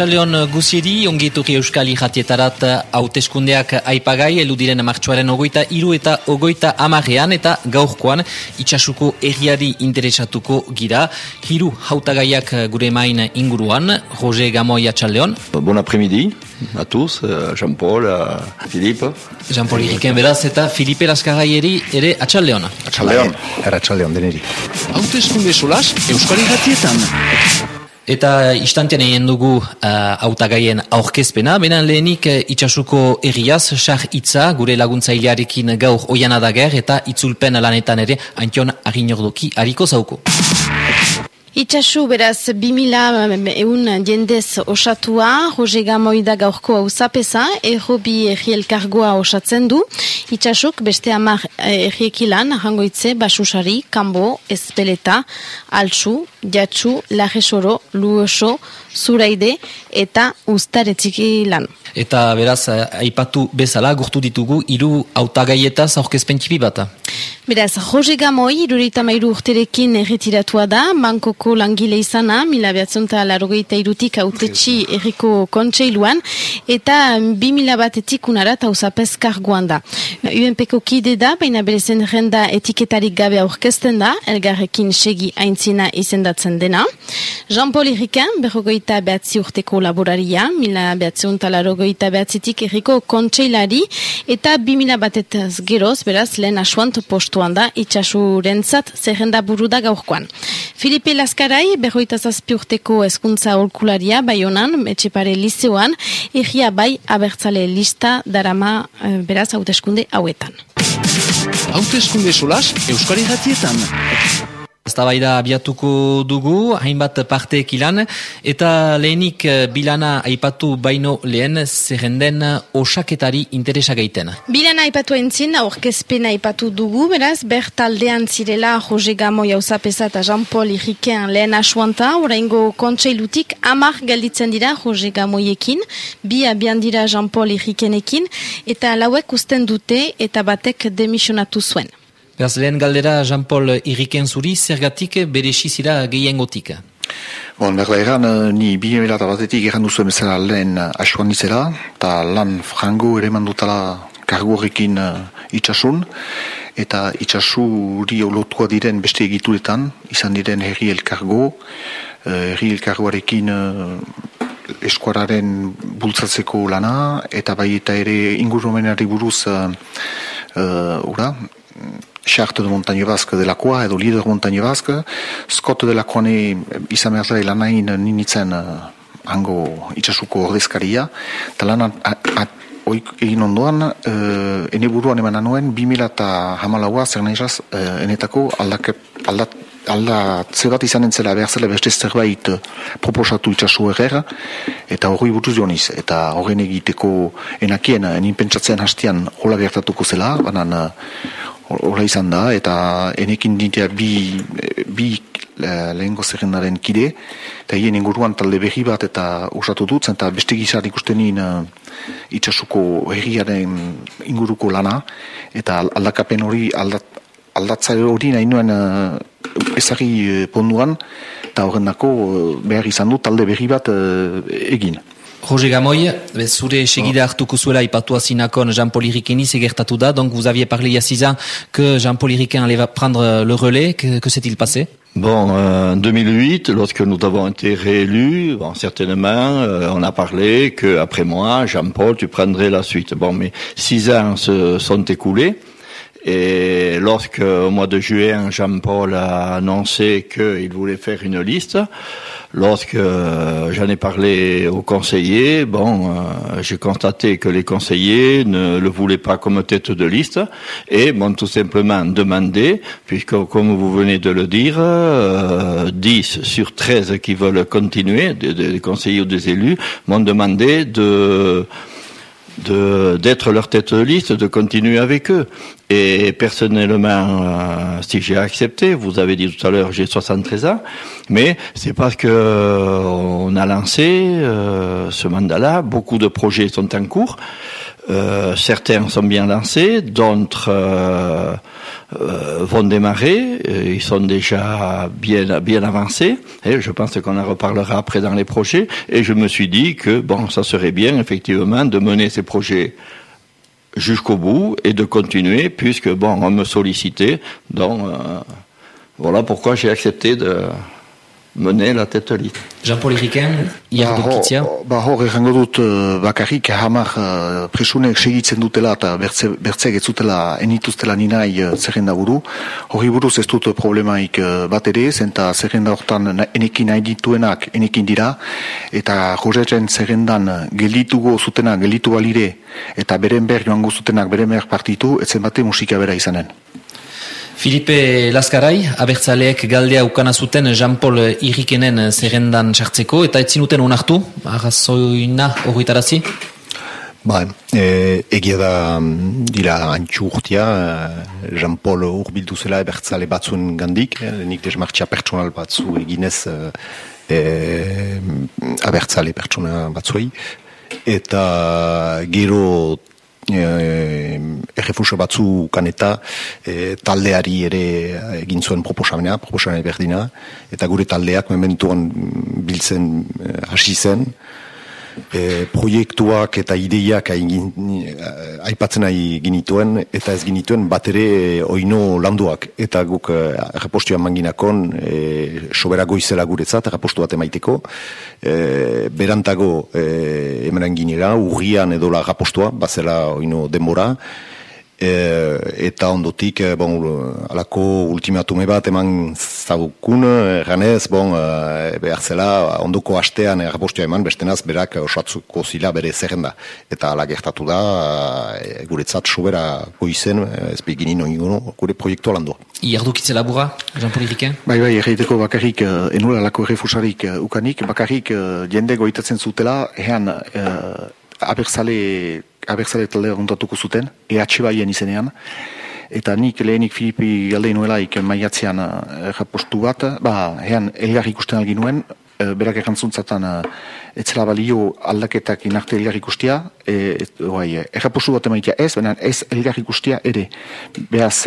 Atxaleon guziedi, ongieturi euskali jatietarat hauteskundeak aipagai, eludiren martxuaren ogoita iru eta ogoita amarean eta gaurkoan itxasuko erriari interesatuko gira. Hiru hautagaiak gure main inguruan, Roger Gamoi Atxaleon. Bon après-midi à tous, Jean-Paul, Philippe. Jean-Paul Iriken beraz eta Filipe Laskagaieri ere. Atxaleon. Era Atxaleon deneri. Hauteskunde solas euskali jatietan. Eta istantean egin dugu hautagaien aurkezpena, benen lehenik uh, itxasuko erriaz, sar itza, gure laguntzailearekin gaur oianadager eta itzulpen lanetan ere, antion arinordoki hariko zauko. Itxasu beraz 2000 eun jendez osatua, Roge Gamoida gaurko hau zapesa, errobi errielkargoa osatzen du. Itxasuk beste amar erriekilan, hangoitze, basusari, kanbo, ezpeleta, altsu, jatsu, lajesoro, luoso, zuraide eta ustaretziki lan. Eta beraz, aipatu bezala, gurtu ditugu, hiru hautagaietaz aurkezpen txipi bat. Beraz, Jose Gamoi, irurita mairu urterekin erretiratua da, bankoko langile izana, mila behatzonta larogeita irutik autetxi erriko kontseiluan, eta bi mila batetik unarat hausapez karguan da. UNPko kide da, baina berezen renda etiketarik gabe aurkezten da, elgarrekin segi aintzina izendatzen dena. Jean-Paul Irriken, berrogeita behatzi urteko laboraria, mila behatzonta larogeita behatzitik erriko kontseilari, eta bi mila geroz, beraz, lehen asuant postuan da itxasurentzat zerrenda buru da gaurkoan. Filipe Laskarai, berroita zazpi urteko eskuntza olkularia, bai honan, etxepare liceoan, egia bai abertzale lista darama beraz hauteskunde hauetan. Hauteskunde solas euskari jatietan. Eztabaida abiatuko dugu, hainbat parteek ilan, eta lehenik bilana aipatu baino lehen zerrenden osaketari interesa gaiten. Bilana aipatu entzin, aurkezpena aipatu dugu, beraz, bertaldean zirela Jose Gamo jauzapesa eta Jean-Paul Irrikean lehen asuanta, oraingo kontseilutik amar gelditzen dira Jose Gamoiekin, bi abian dira Jean-Paul Irrikenekin, eta lauek usten dute eta batek demisionatu zuen. Beraz, lehen galdera Jean-Paul Irriken zuri, zergatik bere sizira gehiengotik? Bon, berda egan, ni bi emela eta batetik egan duzu emezela lehen asuan nizela, eta lan frango ere mandutala kargu horrekin uh, itxasun, eta itxasuri olotua diren beste egituretan, izan diren herri elkargo, uh, herri elkargoarekin uh, eskuararen bultzatzeko lana, eta bai eta ere ingurumenari buruz, uh, uh, ura, charte de montagne basque de lakoa edo lider montagne basque. Skot de lakoane izan behar zara lanain ninitzen uh, hango itxasuko ordezkaria. Eta lan egin ondoan uh, ene buruan eman anuen 2000 eta hamalaua zer nahi uh, enetako aldak, aldat aldatze bat izan entzela behar zela beste zerbait proposatu itxasu errera eta hori buruz joniz. Eta horren egiteko enakien enin pentsatzen hastian hola gertatuko zela banan Hora izan da, eta enekin dintea bi, bi lehenko zerrendaren kide, eta hien inguruan talde berri bat eta osatu dut, eta beste gizar ikusten nien uh, itxasuko herriaren inguruko lana, eta aldakapen hori aldat, aldatza hori nahi nuen uh, ezari uh, ponduan, eta horren dako uh, behar izan dut talde berri bat uh, egin. Roger Gamoy, zure segida hartuko zuela ipatua zinakon Jean-Paul Irikeni segertatu da, donc vous aviez parlé il y a six ans que Jean-Paul Iriken allait prendre le relais, que, que s'est-il passé? Bon, en 2008, lorsque nous avons été réélus, bon, certainement, euh, on a parlé que après moi, Jean-Paul, tu prendrais la suite. Bon, mais six ans se sont écoulés. Et lorsque, au mois de juin, Jean-Paul a annoncé qu'il voulait faire une liste, lorsque euh, j'en ai parlé aux conseillers, bon, euh, j'ai constaté que les conseillers ne le voulaient pas comme tête de liste et m'ont tout simplement demandé, puisque comme vous venez de le dire, euh, 10 sur 13 qui veulent continuer, des, des conseillers ou des élus, m'ont demandé de d'être leur tête de liste, de continuer avec eux. Et personnellement, euh, si j'ai accepté, vous avez dit tout à l'heure, j'ai 73 ans, mais c'est parce que euh, on a lancé euh, ce mandat-là, beaucoup de projets sont en cours. Euh, certains sont bien lancés, d'autres euh, euh, vont démarrer. Ils sont déjà bien bien avancés. Et je pense qu'on en reparlera après dans les projets. Et je me suis dit que bon, ça serait bien effectivement de mener ces projets jusqu'au bout et de continuer puisque bon, on me sollicitait. Donc voilà pourquoi j'ai accepté de mener la liste. Jean-Paul Iriken, iardukitzia? Ba, hor, errango dut uh, bakarrik hamar uh, presunek segitzen dutela eta bertze, bertzeak ez dutela enituztela ninai uh, zerrenda buru. Hori buruz ez dut problemaik uh, bat ere, zenta zerrenda hortan enekin nahi dituenak enekin dira, eta jorretzen zerrendan gelitugo zutena gelitu balire, eta beren behar joango zutenak beren behar partitu, etzen bate musika bera izanen. Filipe Laskarai, abertzaleek galdea ukana zuten Jean-Paul Irikenen zerrendan sartzeko, eta etzinuten unartu, arrazoina horretarazi? Ba, e, egia da mm, dira antxu urtia, e, Jean-Paul urbildu zela abertzale batzuen gandik, e, nik desmartxia pertsonal batzu eginez e, e, abertzale pertsona batzuei, eta gero e, errefuso batzu kaneta e, taldeari ere egin zuen proposamena, proposamena berdina, eta gure taldeak mementuan biltzen e, hasi zen, e, proiektuak eta ideiak aipatzen nahi ginituen eta ez ginituen bat ere oino landuak. Eta guk errepostioan manginakon e, sobera goizela guretzat errepostu bat emaiteko. E, berantago e, emenan ginera urrian edola errepostua bazela oino denbora E, eta ondotik, e, bon, alako ultimatume bat eman zaukun, ganez, bon, e, behar zela, ondoko astean errapostua eman, bestenaz, berak osatzuko zila bere zerrenda. Eta ala gertatu da, e, guretzat sobera goizen, ez begini noin gure proiektu alandua. Iardukitze labura, Jean-Paul Bai, bai, erraiteko bakarrik, enura alako errefusarik ukanik, bakarrik jende goitatzen zutela, ehan, abertzale abertzale talde ondatuko zuten, EH baien izenean, eta nik lehenik Filipi galdein nuelaik maiatzean errapostu bat, ba, ean elgar ikusten algin nuen, e, berak errantzuntzatan etzela balio aldaketak inarte elgar ikustia, e, bai, errapostu bat emaitia ez, baina ez elgar ikustia ere. Beaz,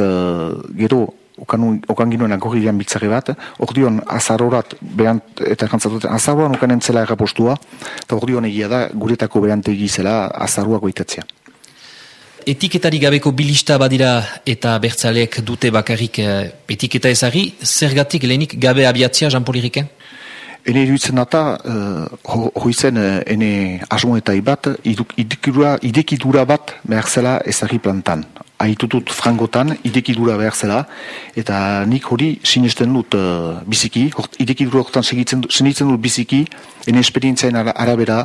gero, okan, okan ginoen agorrilean bitzare bat, ordion azarorat behant, eta jantzatuten azaroan okan entzela errapostua, eta ordion egia da guretako behantegi zela azarua goitatzea. Etiketari gabeko bilista badira eta bertzaleek dute bakarrik eh, etiketa ezari, zergatik lehenik gabe abiatzia, Jean-Paul Iriken? Ene iruditzen data, uh, hoizen uh, ene asmoetai bat, idekidura, idekidura bat behar zela ezari plantan haitutut frangotan, idekidura behar zela, eta nik hori sinesten dut uh, biziki, hort, idekidura horretan senitzen dut biziki, ene esperientzaen arabera,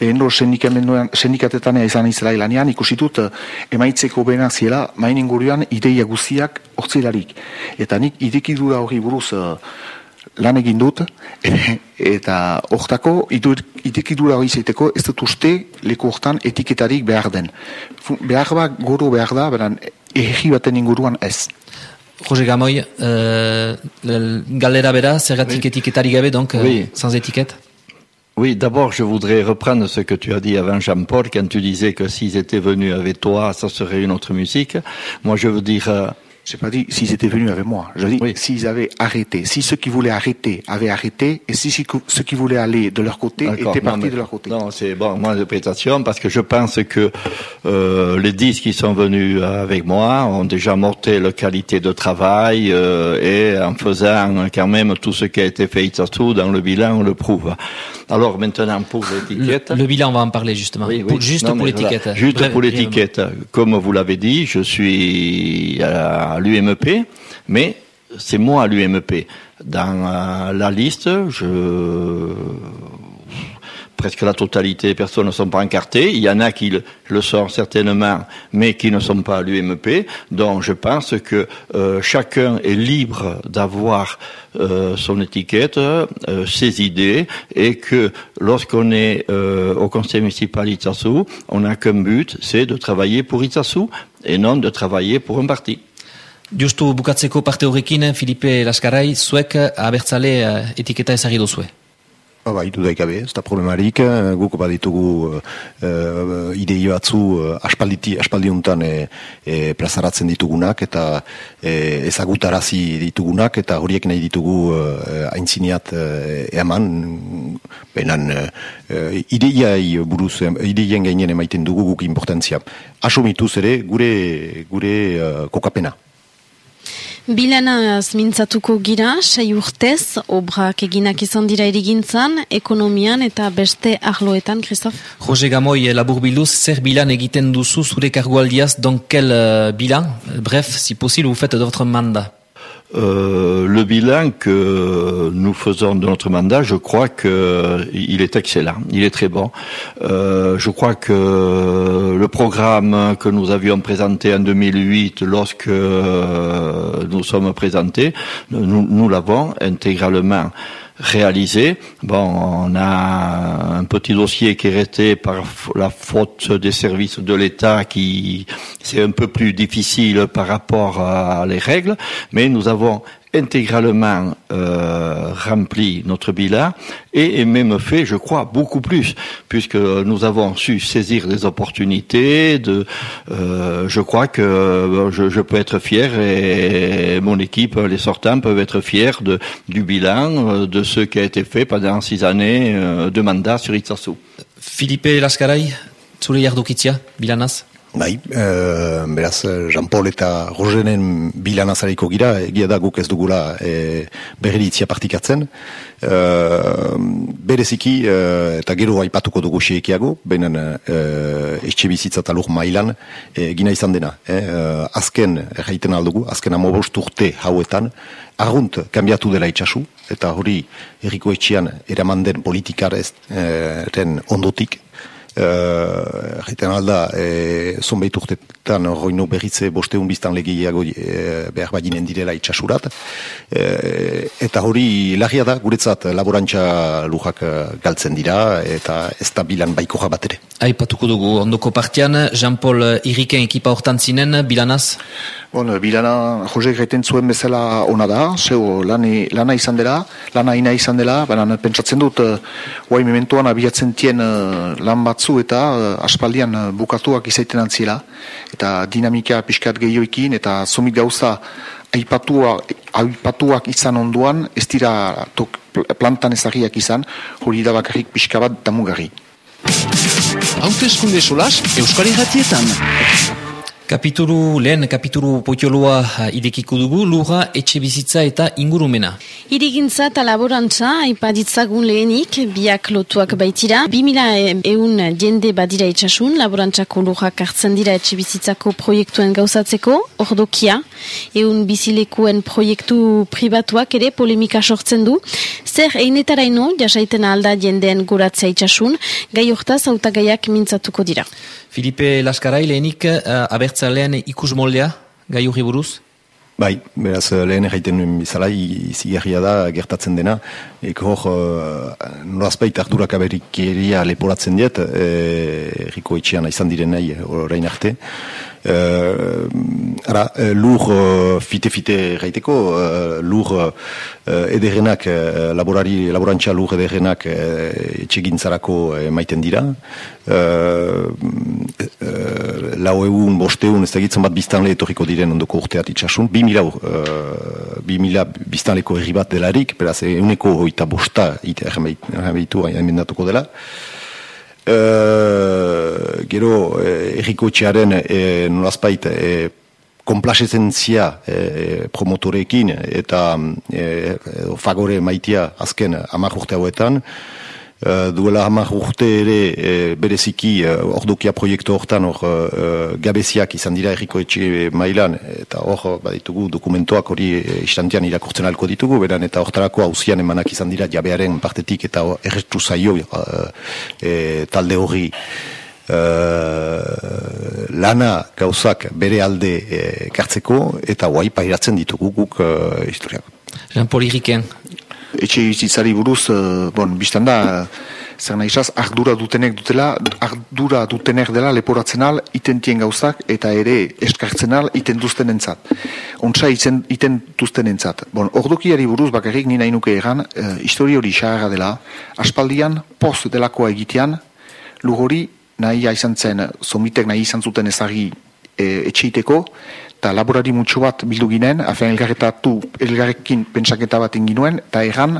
lehen do sendikatetan izan izela ilanean, ikusitut uh, emaitzeko behenak ziela, main inguruan ideia guziak hortzilarik. Eta nik idekidura hori buruz uh, lan egin dut, eta hortako itekidura hori zeiteko ez dut uste leku hortan etiketarik behar den. Behar bat goro behar da, beran egi baten inguruan ez. Jose Gamoy, uh, galera bera, zergatik oui. etiketari gabe, donc, euh, oui. sans étiquette? Oui, d'abord, je voudrais reprendre ce que tu as dit avant Jean-Paul, quand tu disais que s'ils étaient venus avec toi, ça serait une autre musique. Moi, je veux dire, euh, J'ai pas dit s'ils étaient venus avec moi. Je dis oui. s'ils avaient arrêté. Si ceux qui voulaient arrêter avaient arrêté et si ceux qui voulaient aller de leur côté étaient partis de leur côté. Non, c'est bon, moi interprétation parce que je pense que euh, les dix qui sont venus avec moi ont déjà monté leur qualité de travail euh, et en faisant quand même tout ce qui a été fait tout dans le bilan, on le prouve. Alors maintenant pour l'étiquette. Le, le, bilan, on va en parler justement. Oui, oui. Pour, juste non, pour l'étiquette. Voilà. Juste pour l'étiquette. Comme vous l'avez dit, je suis à l'UMEP, mais c'est moi à l'UMEP. Dans euh, la liste, je presque la totalité des personnes ne sont pas encartées. Il y en a qui le, sont certainement, mais qui ne sont pas à l'UMP. Donc je pense que euh, chacun est libre d'avoir euh, son étiquette, euh, ses idées, et que lorsqu'on est au conseil municipal Itzassou, on n'a qu'un but, c'est de travailler pour Itzassou et non de travailler pour un parti. Justu bukatzeko parte horrekin, Filipe Laskarai, zuek abertzale etiketa ezagir duzue. Ba, bai, dudaik gabe, ez da problemarik, eh, guk baditugu uh, idei batzu aspalditi, aspaldiuntan e, e, plazaratzen ditugunak eta e, ezagutarazi ditugunak eta horiek nahi ditugu uh, aintziniat uh, eman, benan uh, ideiai buruz, ideien gainen emaiten dugu guk importantzia. Asumituz ere, gure, gure kokapena. Bilana mintzatuko gira, sei urtez, obrak eginak izan dira erigintzan, ekonomian eta beste arloetan, Kristof? Jose Gamoi, labur biluz, zer bilan egiten duzu zure kargualdiaz, don quel uh, bilan? Bref, si possible, vous faites de votre mandat. Euh, le bilan que nous faisons de notre mandat, je crois que il est excellent, il est très bon. Euh, je crois que le programme que nous avions présenté en 2008, lorsque euh, nous sommes présentés, nous l'avons intégralement réalisé. Bon, on a un petit dossier qui est resté par la faute des services de l'État qui c'est un peu plus difficile par rapport à les règles, mais nous avons intégralement euh, rempli notre bilan et, même fait, je crois, beaucoup plus, puisque nous avons su saisir des opportunités. De, euh, je crois que je, je, peux être fier et mon équipe, les sortants, peuvent être fiers de, du bilan, de ce qui a été fait pendant six années euh, de mandat sur Itzasu. Philippe Lascaray, zure jardukitzia, bilanaz? Bai, e, beraz, Jean-Paul eta Rogenen bilan azareko gira, egia da guk ez dugula e, berritzia partikatzen. E, bereziki, e, eta gero aipatuko dugu xeekiago, benen e, etxe bizitza taluk mailan, e, gina izan dena. E, azken, erraiten aldugu, azken amobost urte hauetan, argunt kambiatu dela itxasu, eta hori erriko etxean eraman den politikaren ondotik, egiten uh, alda, e, zonbait urtetan roino berritze bosteun biztan legiago e, behar badinen direla itxasurat. E, eta hori lagia da, guretzat laborantza lujak galtzen dira, eta ez da bilan baiko bat ere. Aipatuko dugu, ondoko partian, Jean-Paul Iriken ekipa hortan zinen, bilanaz? Bon, bilana Jose gaiten zuen bezala ona da, zeu lani, lana izan dela, lana ina izan dela, baina pentsatzen dut, guai mementuan abiatzen tien lan batzu eta aspaldian bukatuak izaiten antzila, eta dinamika pixkat gehioekin, eta zumik gauza aipatuak, aipatuak izan onduan, ez dira tok, plantan ezagiak izan, hori da bakarrik pixka bat damugarri. Hautezkunde solas, Euskari Gatietan. Kapituru, lehen kapituru potioloa idekiko dugu, lura, etxe bizitza eta ingurumena. Irigintza eta laborantza, aipaditzagun lehenik, biak lotuak baitira. 2000 eun jende badira itxasun, laborantzako lurrak hartzen dira etxe bizitzako proiektuen gauzatzeko, ordokia, eun bizilekuen proiektu pribatuak ere polemika sortzen du. Zer einetaraino, jasaiten alda jendeen guratzea itxasun, gai hortaz autagaiak mintzatuko dira. Filipe Laskarai, lehenik uh, abertzalean ikus moldea, gai buruz? Bai, beraz lehen egiten bizala, izigarria da gertatzen dena. Eko hor, uh, norazpait ardurak aberikeria leporatzen diet, erriko e, etxean izan diren nahi orain arte. Uh, ara, lur uh, fite-fite gaiteko, uh, lur uh, ederrenak, uh, laborari, laborantza lur ederrenak uh, etxegintzarako maiten dira. Uh, uh, lau egun, bosteun, ez da bat biztanle etorriko diren ondoko urteat itxasun. Bi mila, uh, bi mila biztanleko herri bat delarik, beraz, euneko oita bosta, errameitu, emendatuko dela. Uh, gero eh, erriko txearen eh, nolazpait eh, komplasezentzia eh, promotorekin eta eh, fagore maitia azken amak urte hauetan Uh, duela hamar urte ere e, bereziki uh, ordokia proiektu hortan hor uh, gabeziak izan dira erriko etxe mailan eta hor baditugu dokumentoak hori istantean irakurtzen alko ditugu beran eta hortarako hauzian emanak izan dira jabearen partetik eta errestu zaio talde hori Uh, lana gauzak bere alde uh, kartzeko eta guai pairatzen ditugu guk uh, historiak. Jean-Paul Iriken, etxe bizitzari buruz, uh, bon, biztan da, zer nahi izaz, ardura dutenek dutela, ardura dutenek dela leporatzen al, itentien gauzak, eta ere eskartzen al, iten duzten entzat. Ontsa iten, iten duzten entzat. Bon, ordokiari buruz bakarrik nina inuke egan, e, histori hori xaharra dela, aspaldian, post delakoa egitean, lugori nahi izan zen, zomitek nahi izan zuten ezagi e, etxeiteko, eta laborari mutxo bat bildu ginen, afen elgarretatu, elgarrekin pentsaketa bat inginuen, eta erran,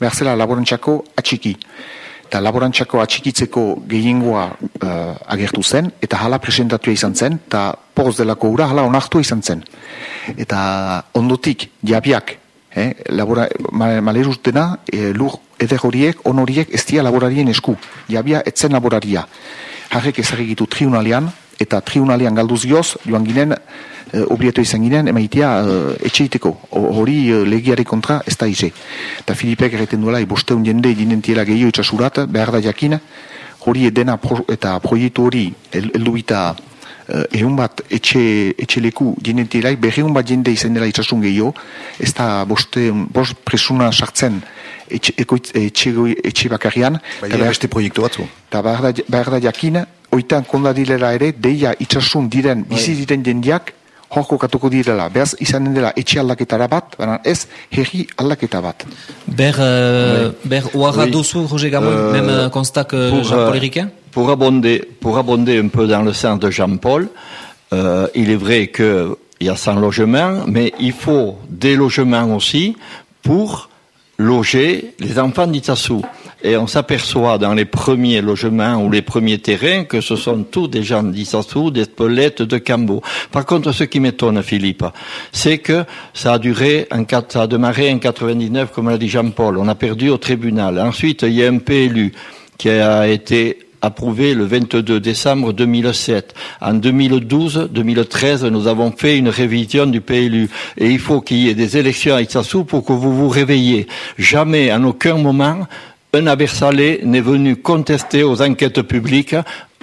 behar zela laborantxako atxiki. Eta laborantxako atxikitzeko gehiengoa uh, agertu zen, eta hala presentatua izan zen, eta poz delako ura hala onartu izan zen. Eta ondotik, jabiak, eh, labora, maleruz dena, e, lur eder horiek, on horiek, ez dia laborarien esku. Jabia, etzen laboraria. Harrek ezagitu triunalian, eta triunalian galduz joz, joan ginen, uh, obliatu izan ginen, emaitia uh, etxeiteko, hori uh, legiari kontra ez da ize. Eta Filipek erreten duela, bosteun jende dinentiela gehiago itxasurat, behar da jakin, hori edena eta proiektu hori heldu bita uh, bat etxe, etxe leku dinentiela, berreun bat jende izan dela itxasun gehiago, ez da boste, bost presuna sartzen etxe, etxe, etxe bakarrian. Baina beste proiektu batzu. Eta behar da jakin, oitan kondadilera ere, deia itxasun diren, bizi bai. diren jendiak, horko katuko direla. Beaz, izanen dela etxe aldaketara bat, baina ez herri aldaketa bat. Ber, uh, ber oara oui. dozu, Roger Gamoy, euh, même uh, constat que Jean-Paul Riquet pour abonder, pour abonder un peu dans le sens de Jean-Paul, euh, il est vrai qu'il y a 100 logements, mais il faut des logements aussi pour loger les enfants d'Itassou. Et on s'aperçoit dans les premiers logements ou les premiers terrains que ce sont tous des gens d'Issassou, des Spolettes, de Cambo. Par contre, ce qui m'étonne, Philippe, c'est que ça a duré, en, ça a démarré en 99, comme l'a dit Jean-Paul. On a perdu au tribunal. Ensuite, il y a un PLU qui a été approuvé le 22 décembre 2007. En 2012-2013, nous avons fait une révision du PLU. Et il faut qu'il y ait des élections à Issasou pour que vous vous réveillez. Jamais, en aucun moment, un aversalé n'est venu contester aux enquêtes publiques.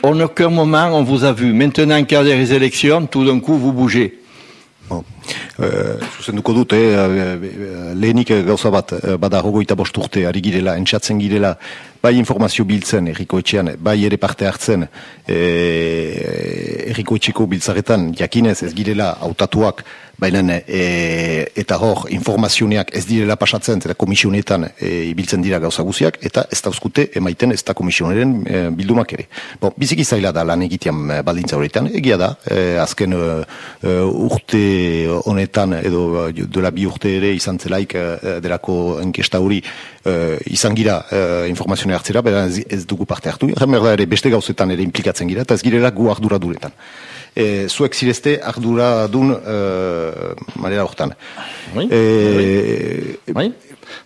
En aucun moment, on vous a vu. Maintenant qu'il y a des élections, tout d'un coup, vous bougez. Bon. Uh, zuzenduko dute, uh, lehenik gauza bat, bada hogoita bost urte, ari girela, entxatzen girela, bai informazio biltzen erriko etxean, bai ere parte hartzen e, erriko etxeko biltzaretan jakinez ez girela hautatuak baina e, eta hor informazioneak ez direla pasatzen eta komisionetan e, ibiltzen dira gauza guziak eta ez dauzkute emaiten ez da komisioneren e, bildumak ere. Bon, biziki zaila da lan egitean e, baldintza horretan, egia da, e, azken e, e, urte honetan edo dela bi urte ere izan zelaik e, delako enkesta hori e, izan gira e, informazioa hartzera, bera ez, dugu parte hartu, ere beste gauzetan ere implikatzen gira eta ez girela gu ardura duretan e, zuek zirezte ardura dun e, manera hortan. Oui, e, oui.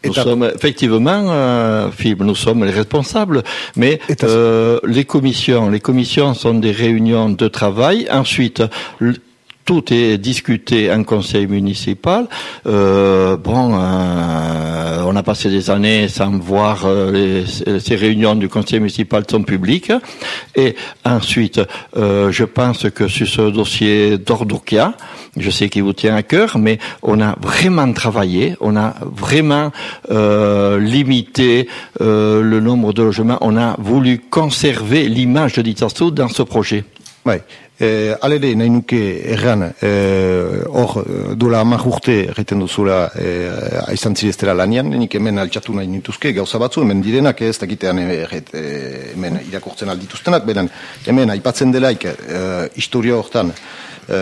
Nous sommes effectivement, euh, nous sommes les responsables, mais euh, les commissions, les commissions sont des réunions de travail. Ensuite, tout est discuté en conseil municipal. Euh, bon, euh, on a passé des années sans voir euh, ces réunions du conseil municipal sont publiques. Et ensuite, euh, je pense que sur ce dossier d'Ordokia, je sais qu'il vous tient à cœur, mais on a vraiment travaillé, on a vraiment euh, limité le nombre de logements, on a voulu conserver l'image de Ditassou dans ce projet. Ouais. E, alere, nahi nuke erran, eh, hor, e, dola amak urte, erreten duzula, e, aizan zireztera lanian, nik hemen altxatu nahi nintuzke, gauza batzu, hemen direnak, ez dakitean erret, hemen irakortzen aldituztenak, beren, hemen aipatzen delaik, e, historia hortan, e,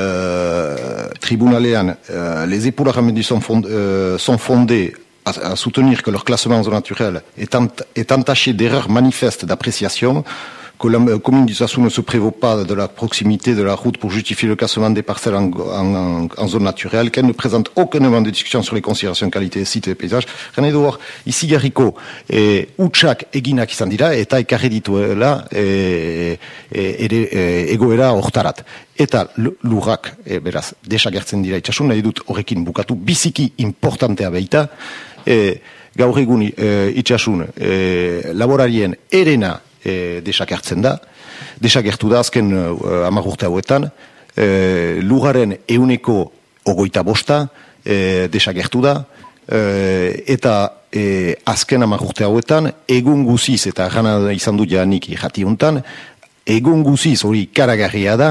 tribunalean, e, les époularamendi sont, fond, e, sont fondés à, à soutenir que leur classement naturelle est, ent, est entaché d'erreurs manifestes d'appréciation, que la commune du Sassou ne se prévaut pas de la proximité de la route pour justifier le classement des parcelles en, en, en zone naturelle, qu'elle ne présente aucun élément de discussion sur les considérations qualité, site et paysage. René Edouard, ici Garrico, et Utsak egina izan dira, eta ekarri dituela e, e, ere egoera hortarat. Eta lurrak, e, beraz, desagertzen dira itxasun, nahi dut horrekin bukatu biziki importantea behita, e, gaur egun e, itxasun e, laborarien erena e, desakertzen da. Desakertu da azken uh, amagurte hauetan, e, lugaren euneko ogoita bosta e, desagertu da, eta e, azken amarrurte hauetan, egun guziz, eta gana izan du janik jati hontan, egun guziz hori karagarria da,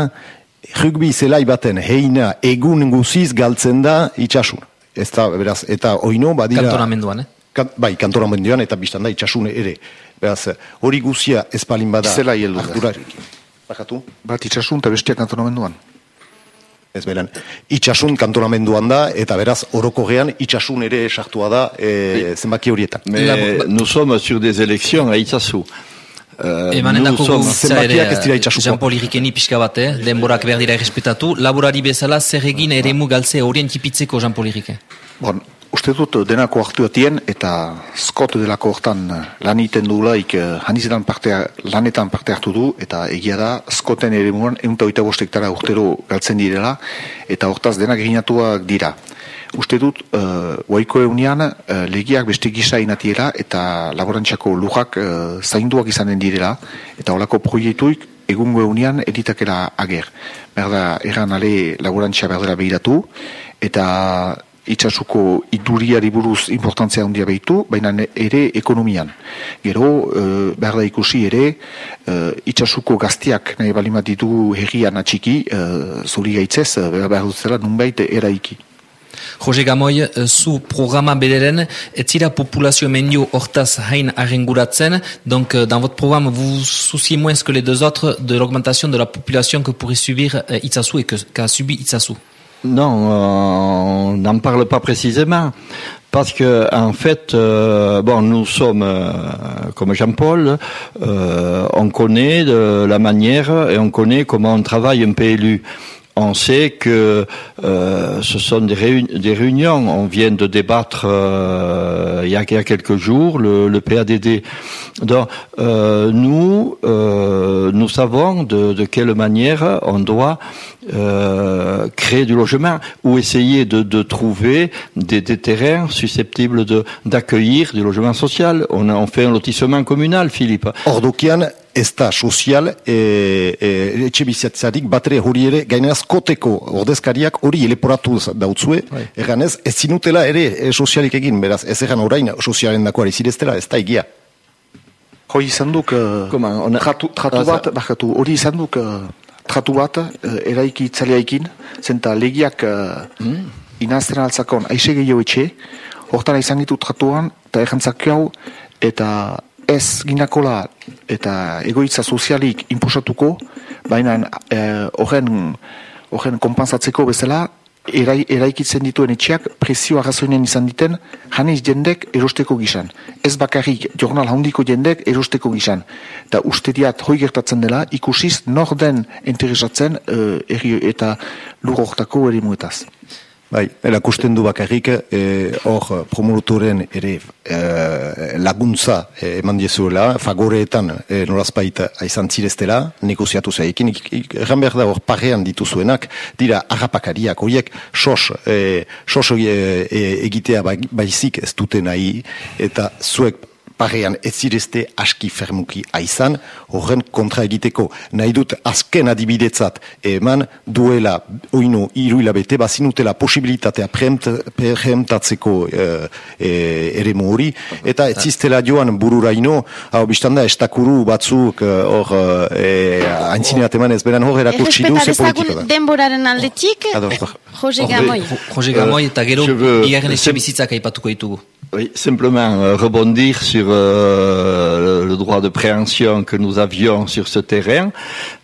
rugbi zelai baten heina egun guziz galtzen da itxasun. Ez da, beraz, eta oino, badira... Kantonamenduan, eh? Kan, bai, kantonamenduan eta biztan da itxasun ere. Beraz, hori guzia ez palin bada... Zela hieldu da. Bat itxasun eta bestia kantonamenduan. Ez beren, itxasun kantonamenduan da, eta beraz, oroko gean, itxasun ere sartua da e, zenbaki horietan. Mais nous sommes sur des élections à Itzazu. Uh, Emanen dako guztia ere, Jean-Paul Irikeni pixka bate, eh? denborak behar dira errespetatu, laborari bezala zer egin ere mu galtze horien tipitzeko Jean-Paul Irike? Bon, uste dut denako hartu atien, eta skot delako hortan lan iten duelaik hanizetan parte, lanetan parte hartu du, eta egia da, skoten ere muan, eunta oita bostektara urtero galtzen direla, eta hortaz denak eginatuak dira. Uste dut, uh, oaiko eunian, uh, legiak beste gisa inatiera eta laborantxako lujak uh, zainduak izanen direla, eta holako proiektuik egungo eunian editakera ager. Berda, erran ale laborantxa berdera behiratu, eta itxasuko iduriari buruz importantzia handia behitu, baina ere ekonomian. Gero, e, behar da ikusi ere, e, itxasuko gaztiak nahi balimat ditu herrian atxiki, e, zuri gaitzez, behar dutzela nunbait eraiki. Jose Gamoy, zu programa bederen, ez zira populazio mendio hortaz hain arrenguratzen, donc dans votre programme, vous souciez moins que les deux autres de l'augmentation de la population que pourrait subir Itzasu et qu'a subi Itzasu. Non, on n'en parle pas précisément. Parce que en fait, euh, bon, nous sommes euh, comme Jean-Paul, euh, on connaît la manière et on connaît comment on travaille un PLU. On sait que ce sont des, réun des, réunions. On vient de débattre il, y a, il, quelques jours le, PADD. Donc nous, nous savons de, quelle manière on doit créer du logement ou essayer de, de trouver des, des, terrains susceptibles d'accueillir du logement social. On, a, on fait un lotissement communal, Philippe. Ordokian ez da sozial e, e, etxe bizatzarik batre hori ere gaineraz koteko ordezkariak hori eleporatu dautzue bai. egan ez, ez zinutela ere e, sozialik egin, beraz ez egan orain sozialen dakoari zireztela, ez da egia hori izan duk uh, tratu, tratu bat, bakatu, hori izan duk uh, tratu bat uh, eraiki itzaliaikin zenta legiak mm. inazten altzakon aixe gehiago etxe hortara izan ditu tratuan eta egantzak eta ez ginakola eta egoitza sozialik inposatuko, baina eh, horren e, kompensatzeko bezala, erai, eraikitzen dituen etxeak prezio arrazoinen izan diten, janeiz jendek erosteko gizan. Ez bakarrik jornal handiko jendek erosteko gizan. Eta uste diat hoi gertatzen dela, ikusiz nor den interesatzen e, eta lur hortako erimuetaz. Bai, erakusten du bakarrik, eh, hor e, promotoren ere e, laguntza e, eman diezuela, fagoreetan e, norazpait aizan zireztela, negoziatu zaikin, erran behar da hor parean dituzuenak, dira agapakariak, horiek sos, e, sos e, egitea bai, baizik ez duten nahi, eta zuek parean ez zirezte aski fermuki aizan, horren kontra egiteko. Nahi dut azken adibidetzat eman duela oino iru hilabete, bazinutela posibilitatea preemtatzeko e, e, ere hori, eta ez ziztela joan bururaino, hau biztanda estakuru batzuk e, hor e, aintzineat eman ez beran hor erakutsi du ze politika da. denboraren aldetik, Jose Gamoy. Jose Gamoy eta gero bigarren etxe bizitzak aipatuko ditugu. Oui, simplement euh, rebondir sur euh, le droit de préhension que nous avions sur ce terrain,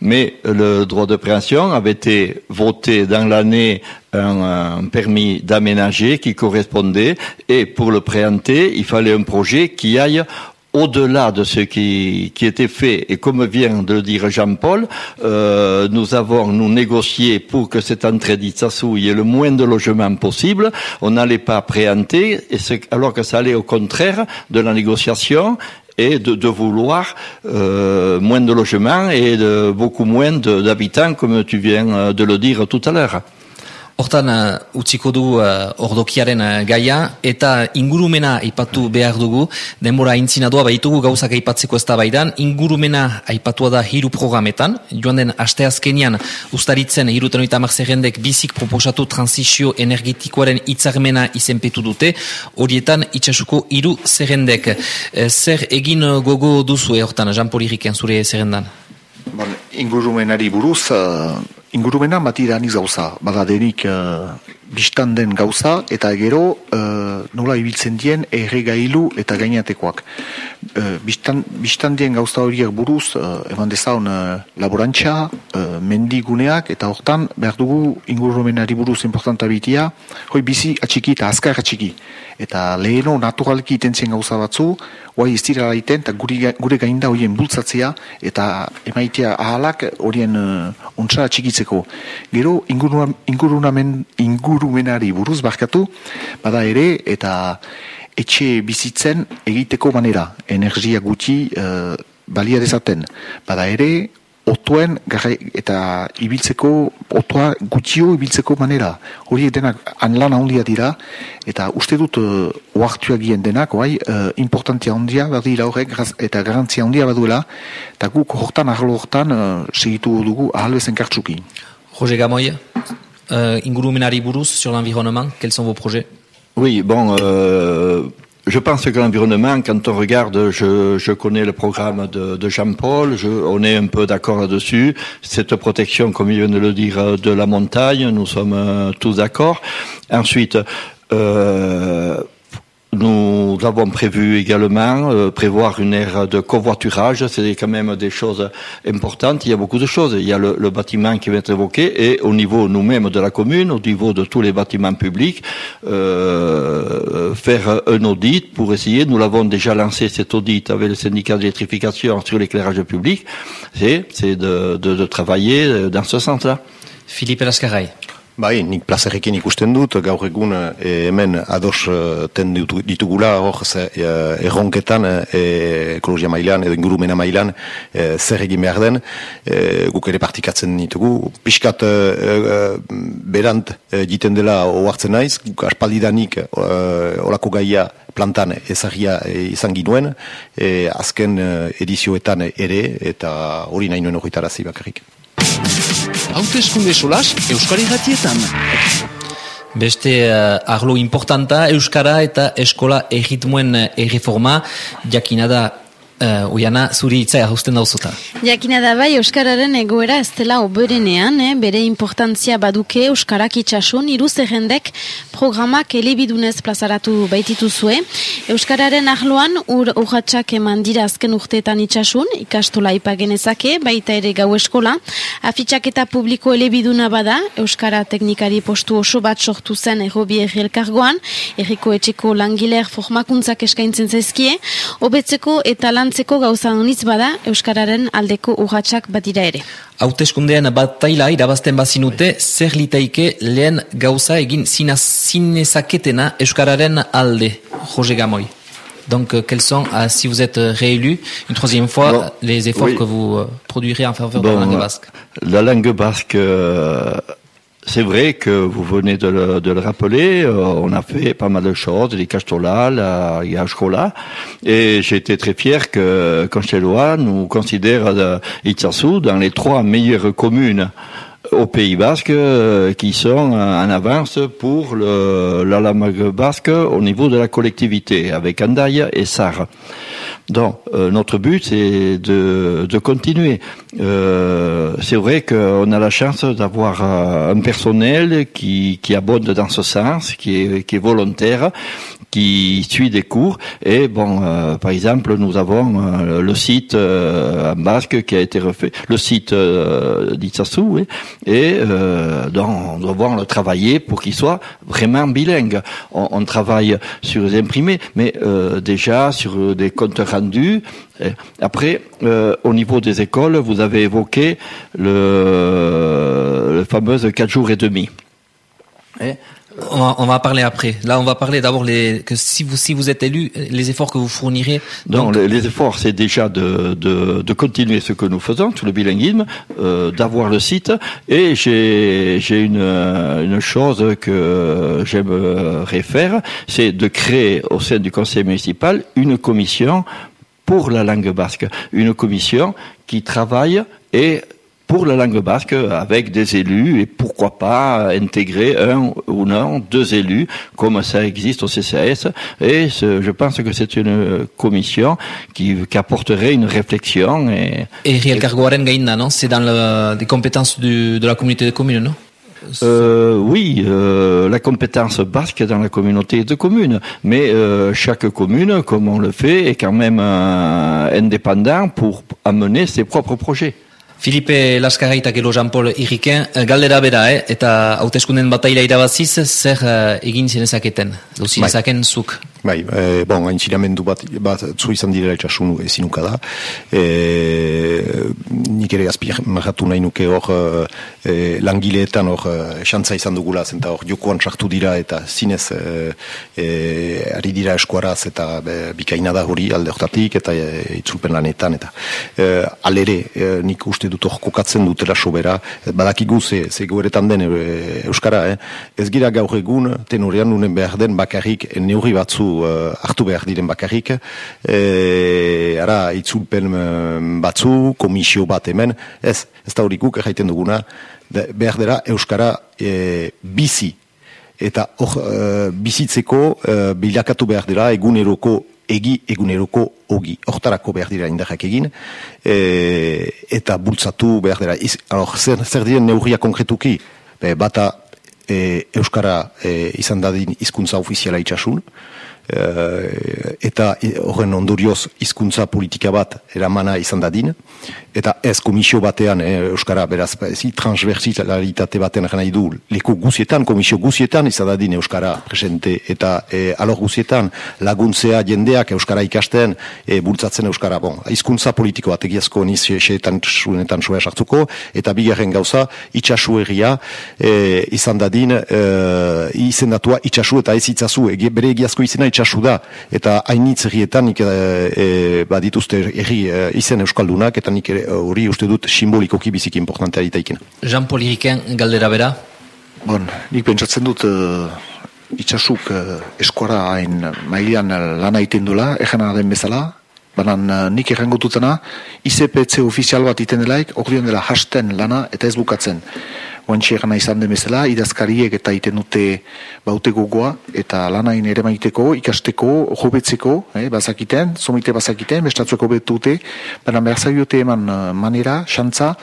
mais le droit de préhension avait été voté dans l'année un, un, permis d'aménager qui correspondait. Et pour le préhenter, il fallait un projet qui aille au-delà de ce qui, qui, était fait, et comme vient de le dire Jean-Paul, euh, nous avons nous négocié pour que cette entrée d'Itsassou ait le moins de logements possible. On n'allait pas préhenter, et alors que ça allait au contraire de la négociation et de, vouloir euh, moins de logements et beaucoup moins d'habitants, comme tu viens de le dire tout à l'heure. Hortan, uh, utziko du uh, ordokiaren uh, gaia, eta ingurumena aipatu behar dugu, denbora intzinadua baitugu gauzak aipatzeko ez da baidan, ingurumena aipatua da hiru programetan, joan den asteazkenian ustaritzen hiruten oita marzerendek bizik proposatu transizio energetikoaren itzarmena izenpetu dute, horietan itxasuko hiru zerrendek. Zer egin gogo duzu, hortan, Jean Paul zure zerrendan? Bon, ingurumenari buruz, Ingurumena bati da gauza, bada denik uh, biztan den gauza, eta gero uh, nola ibiltzen dien erre gailu eta gainatekoak. Uh, biztan, biztan dien gauza horiek buruz, uh, eman dezaun uh, laborantza, uh, mendiguneak, eta hortan behar dugu ingurumenari buruz importanta bitia, hoi bizi atxiki eta azkar atxiki. Eta leheno naturalki itentzen gauza batzu, guai ez dira laiten, eta gure, gure gainda horien bultzatzea, eta emaitea ahalak horien uh, ontsara txikitzeko. Gero, ingurunamen, ingurumenari buruz barkatu, bada ere, eta etxe bizitzen egiteko manera, energia gutxi uh, balia dezaten. Bada ere, otuen eta ibiltzeko otoa gutxio ibiltzeko manera. Hori denak anlan handia dira eta uste dut uh, oartua gien denak oai, uh, importantia handia berdira horrek eta garantzia handia baduela eta guk hortan arlo hortan uh, segitu dugu ahalbezen kartsuki. Roger Gamoy uh, ingurumenari buruz sur l'environnement quels sont vos projets? Oui, bon, euh, Je pense que l'environnement, quand on regarde, je, je connais le programme de, de Jean-Paul, on est un peu d'accord là-dessus. Cette protection, comme il vient de le dire, de la montagne, nous sommes euh, tous d'accord. Ensuite, euh, nous avons prévu également euh, prévoir une aire de covoiturage. C'est quand même des choses importantes. Il y a beaucoup de choses. Il y a le, le bâtiment qui va être évoqué et au niveau nous-mêmes de la commune, au niveau de tous les bâtiments publics, euh, faire un audit pour essayer. Nous l'avons déjà lancé cet audit avec le syndicat d'électrification sur l'éclairage public. C'est de, de, de travailler dans ce sens-là. Philippe Lascaray. Bai, nik plazerrekin ikusten dut, gaur egun e, hemen ados e, ten ditugula hor e, erronketan e, ekologia mailan edo ingurumena mailan e, zer egin behar den, e, guk ere partikatzen ditugu. Piskat e, berant e, jiten dela oartzen naiz, guk aspaldidanik e, olako gaia plantan ezagia izan ginuen, e, azken edizioetan ere, eta hori nahi nuen horretarazi bakarrik hauteskunde solas Euskari Gatietan. Beste uh, arlo importanta Euskara eta eskola egitmuen uh, erreforma jakina da Uh, Uiana, zuri itzai ahusten dauzuta. Jakina da bai, Euskararen egoera ez dela oberenean, eh? bere importantzia baduke Euskarak itxasun, iruz errendek programak elebidunez plazaratu baititu zue. Euskararen ahloan ur urratxak eman dira azken urteetan itxasun, ikastola ipagenezake, baita ere gau eskola. Afitxak eta publiko elebiduna bada, Euskara teknikari postu oso bat sortu zen errobi errielkargoan, erriko etxeko langileer formakuntzak eskaintzen zaizkie, obetzeko eta lan lantzeko gauza honitz bada Euskararen aldeko urratsak badira ere. Hauteskundean bat taila irabazten bazinute, zer litaike lehen gauza egin zinezaketena Euskararen alde, Jose Gamoy. Donc, euh, quels sont, euh, si vous êtes réélu, une troisième fois, bon, les efforts oui. que vous euh, produirez en faveur bon, de la langue basque La langue basque, euh, c'est vrai que vous venez de le, de le rappeler, euh, on a fait pas mal de choses, les Castola, la Yashkola, et j'ai été très fier que Concheloa nous considère euh, Itzasu dans les trois meilleures communes au Pays Basque euh, qui sont en avance pour le, la langue basque au niveau de la collectivité avec Andaï et Sar. Donc euh, notre but c'est de, de continuer. Euh, c'est vrai qu'on a la chance d'avoir euh, un personnel qui, qui abonde dans ce sens, qui est, qui est volontaire, qui suit des cours. Et bon, euh, par exemple, nous avons euh, le site euh, en basque qui a été refait, le site euh, d'Itsasu, oui, et donc on doit voir le travailler pour qu'il soit vraiment bilingue. On, on, travaille sur les imprimés, mais déjà sur des comptes après, au niveau des écoles, vous avez évoqué le, le fameux 4 jours et demi. Et On va, on va parler après. Là, on va parler d'abord les que si vous si vous êtes élu, les efforts que vous fournirez. Donc, les, les, efforts, c'est déjà de, de, de, continuer ce que nous faisons, tout le bilinguisme, euh, d'avoir le site. Et j'ai j'ai une une chose que j'aimerais faire, c'est de créer au sein du conseil municipal une commission pour la langue basque, une commission qui travaille et pour la langue basque avec des élus et pourquoi pas intégrer un ou non, deux élus comme ça existe au CCAS et je pense que c'est une commission qui, apporterait une réflexion et... Riel Cargoaren Gaïna, non? C'est dans le, les compétences de la communauté de communes, non? Euh, oui, euh, la compétence basque dans la communauté de communes, mais euh, chaque commune, comme on le fait, est quand même indépendant pour amener ses propres projets. Filipe Laskaraitak elo Jean-Paul Iriken, eh, galdera bera, eh? eta hauteskunden bataila irabaziz, zer uh, egin zinezaketen, duzinezaken bai. zuk? Bai, e, bon, hain bat, bat zu izan direla etxasun ezinuka da. E, nik ere azpiak marratu nahi nuke hor e, langileetan hor xantza izan dugula, zenta hor jokoan sartu dira eta zinez e, e, ari dira eskuaraz eta be, bikaina da hori alde hortatik eta e, itzulpen lanetan eta e, alere e, nik uste dut hor kokatzen dutela sobera, badakigu ze, ze goeretan den e, Euskara, eh? ez gira gaur egun, tenorean unen behar den bakarrik neurri batzu uh, hartu behar diren bakarrik, e, ara itzulpen batzu, komisio bat hemen, ez, ez da hori guk erraiten duguna, behar dira Euskara e, bizi, eta hor bizitzeko uh, bilakatu behar dira eguneroko egi eguneroko ogi. Hortarako behar dira indarrak egin, e, eta bultzatu behar dira. Iz, alor, zer, zer diren neurria konkretuki, be, bata e, Euskara e, izan dadin hizkuntza ofiziala itxasun, eta horren ondorioz hizkuntza politika bat eramana izan dadin, eta ez komisio batean, eh, Euskara, beraz, ezi transversitalitate batean nahi du, leku guzietan, komisio guzietan izan dadin Euskara presente, eta e, alor guzietan laguntzea jendeak Euskara ikasten, e, bultzatzen Euskara, bon, hizkuntza politiko bat egiazko niz xeetan suenetan soa sartuko, eta bigarren gauza, itxasu egia, e, izan dadin, e, izendatua itxasu eta ez itzazu, bere egiazko izena itxasu da, eta hainitz egietan nik e, badituzte erri e, izen euskaldunak, eta nik hori uste dut simbolikoki biziki importantea ditaiken. Jean-Paul Iriken, galdera bera? Bon, nik pentsatzen dut uh, itxasuk uh, eskuara hain mailean lana iten dula, egena den bezala, banan uh, nik errango dutena, ICPC ofizial bat iten delaik, hori dela hasten lana eta ez bukatzen oantxe gana izan den bezala, idazkariek eta iten dute baute gogoa, eta lanain ere maiteko, ikasteko, jobetzeko, eh, bazakiten, somite bazakiten, bestatzueko betute, baina behar zaiote eman uh, manera, xantza,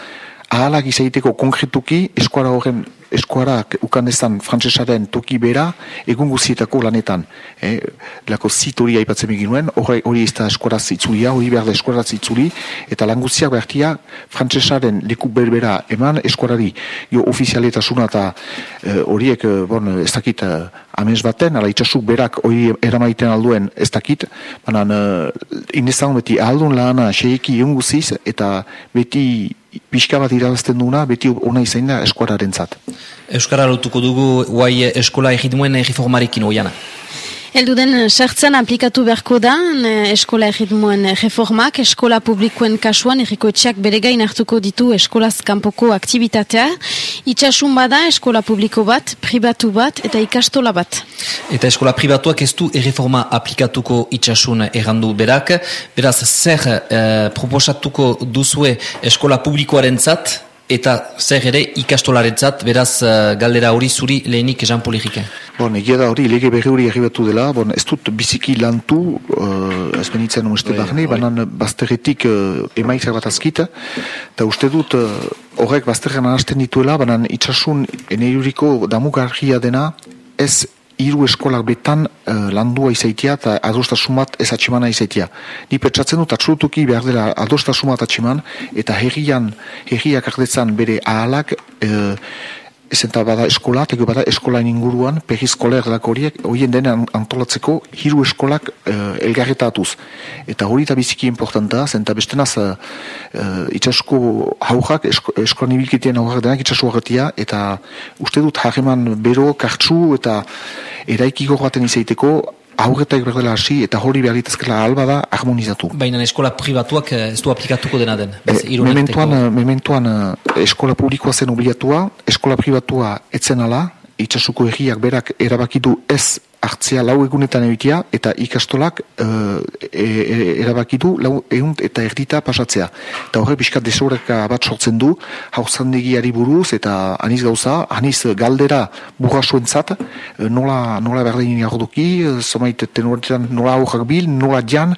ahalak izaiteko konkretuki, eskuara horren eskuarak ukandezan frantzesaren toki bera egun guzietako lanetan. Eh, lako zit hori aipatzen egin nuen, hori, hori ez da eskuara zitzulia, hori behar da eskuara zitzuli, eta lan guziak behartia frantzesaren leku berbera eman eskuarari. Jo ofizialetasuna eta eh, horiek, eh, bon, ez dakit, eh, amez baten, ala itxasuk berak hori eramaiten alduen ez dakit, baina uh, inezan beti aldun lana seiki egun guziz, eta beti pixka bat irabazten duna, beti ona izain da eskuararen zat. Euskara lotuko dugu guai eskola egitmuen reformarekin oiana. Elduden, sartzen aplikatu beharko da eskola erritmoen reformak, eskola publikoen kasuan erriko etxeak bere gain hartuko ditu eskolaz kanpoko aktivitatea. Itxasun bada eskola publiko bat, pribatu bat eta ikastola bat. Eta eskola pribatuak ez du erreforma aplikatuko itxasun errandu berak. Beraz, zer eh, proposatuko duzue eskola publikoaren zat, eta zer ere ikastolaretzat, beraz uh, galdera hori zuri lehenik esan poligiken. Bon, egia da hori, lege berri hori arribatu dela, bon, ez dut biziki lantu, uh, ez benitzen uste bai, barne, banan bazterretik uh, emaitzak bat azkita, eta uste dut uh, horrek bazterren anazten dituela, banan itxasun eneiuriko damugarria dena, ez hiru eskolak betan uh, landua izaitia eta adostasun bat ez atxemana izaitia. Ni petsatzen dut atxutuki behar dela adostasun bat atxeman eta herrian, herriak ardetzan bere ahalak uh, eta bada eskola, eta bada eskolain inguruan, pegi eskola erlako horiek, horien denen antolatzeko, hiru eskolak uh, elgarretatuz. Eta hori da biziki importanta, zenta bestenaz uh, itxasko haujak, esko, eskola nibilketien haujak denak itxasko hartia, eta uste dut hageman bero, kartsu, eta eraikiko baten izaiteko, aurretak berdela hasi eta hori behar ditazkela alba da harmonizatu. Baina eskola pribatuak ez du aplikatuko dena den? E, mementuan, mementuan eskola publikoa zen obligatua, eskola pribatua etzen ala, itxasuko erriak berak erabakidu ez hartzea lau egunetan egitea eta ikastolak uh, e, e, erabakidu lau egun eta erdita pasatzea. Eta horre pixka desoreka bat sortzen du, hauzandegiari buruz eta aniz gauza, aniz galdera burrasuen zat, e, nola, nola berdin jarduki, zomait tenoretan nola aurrak bil, nola jan,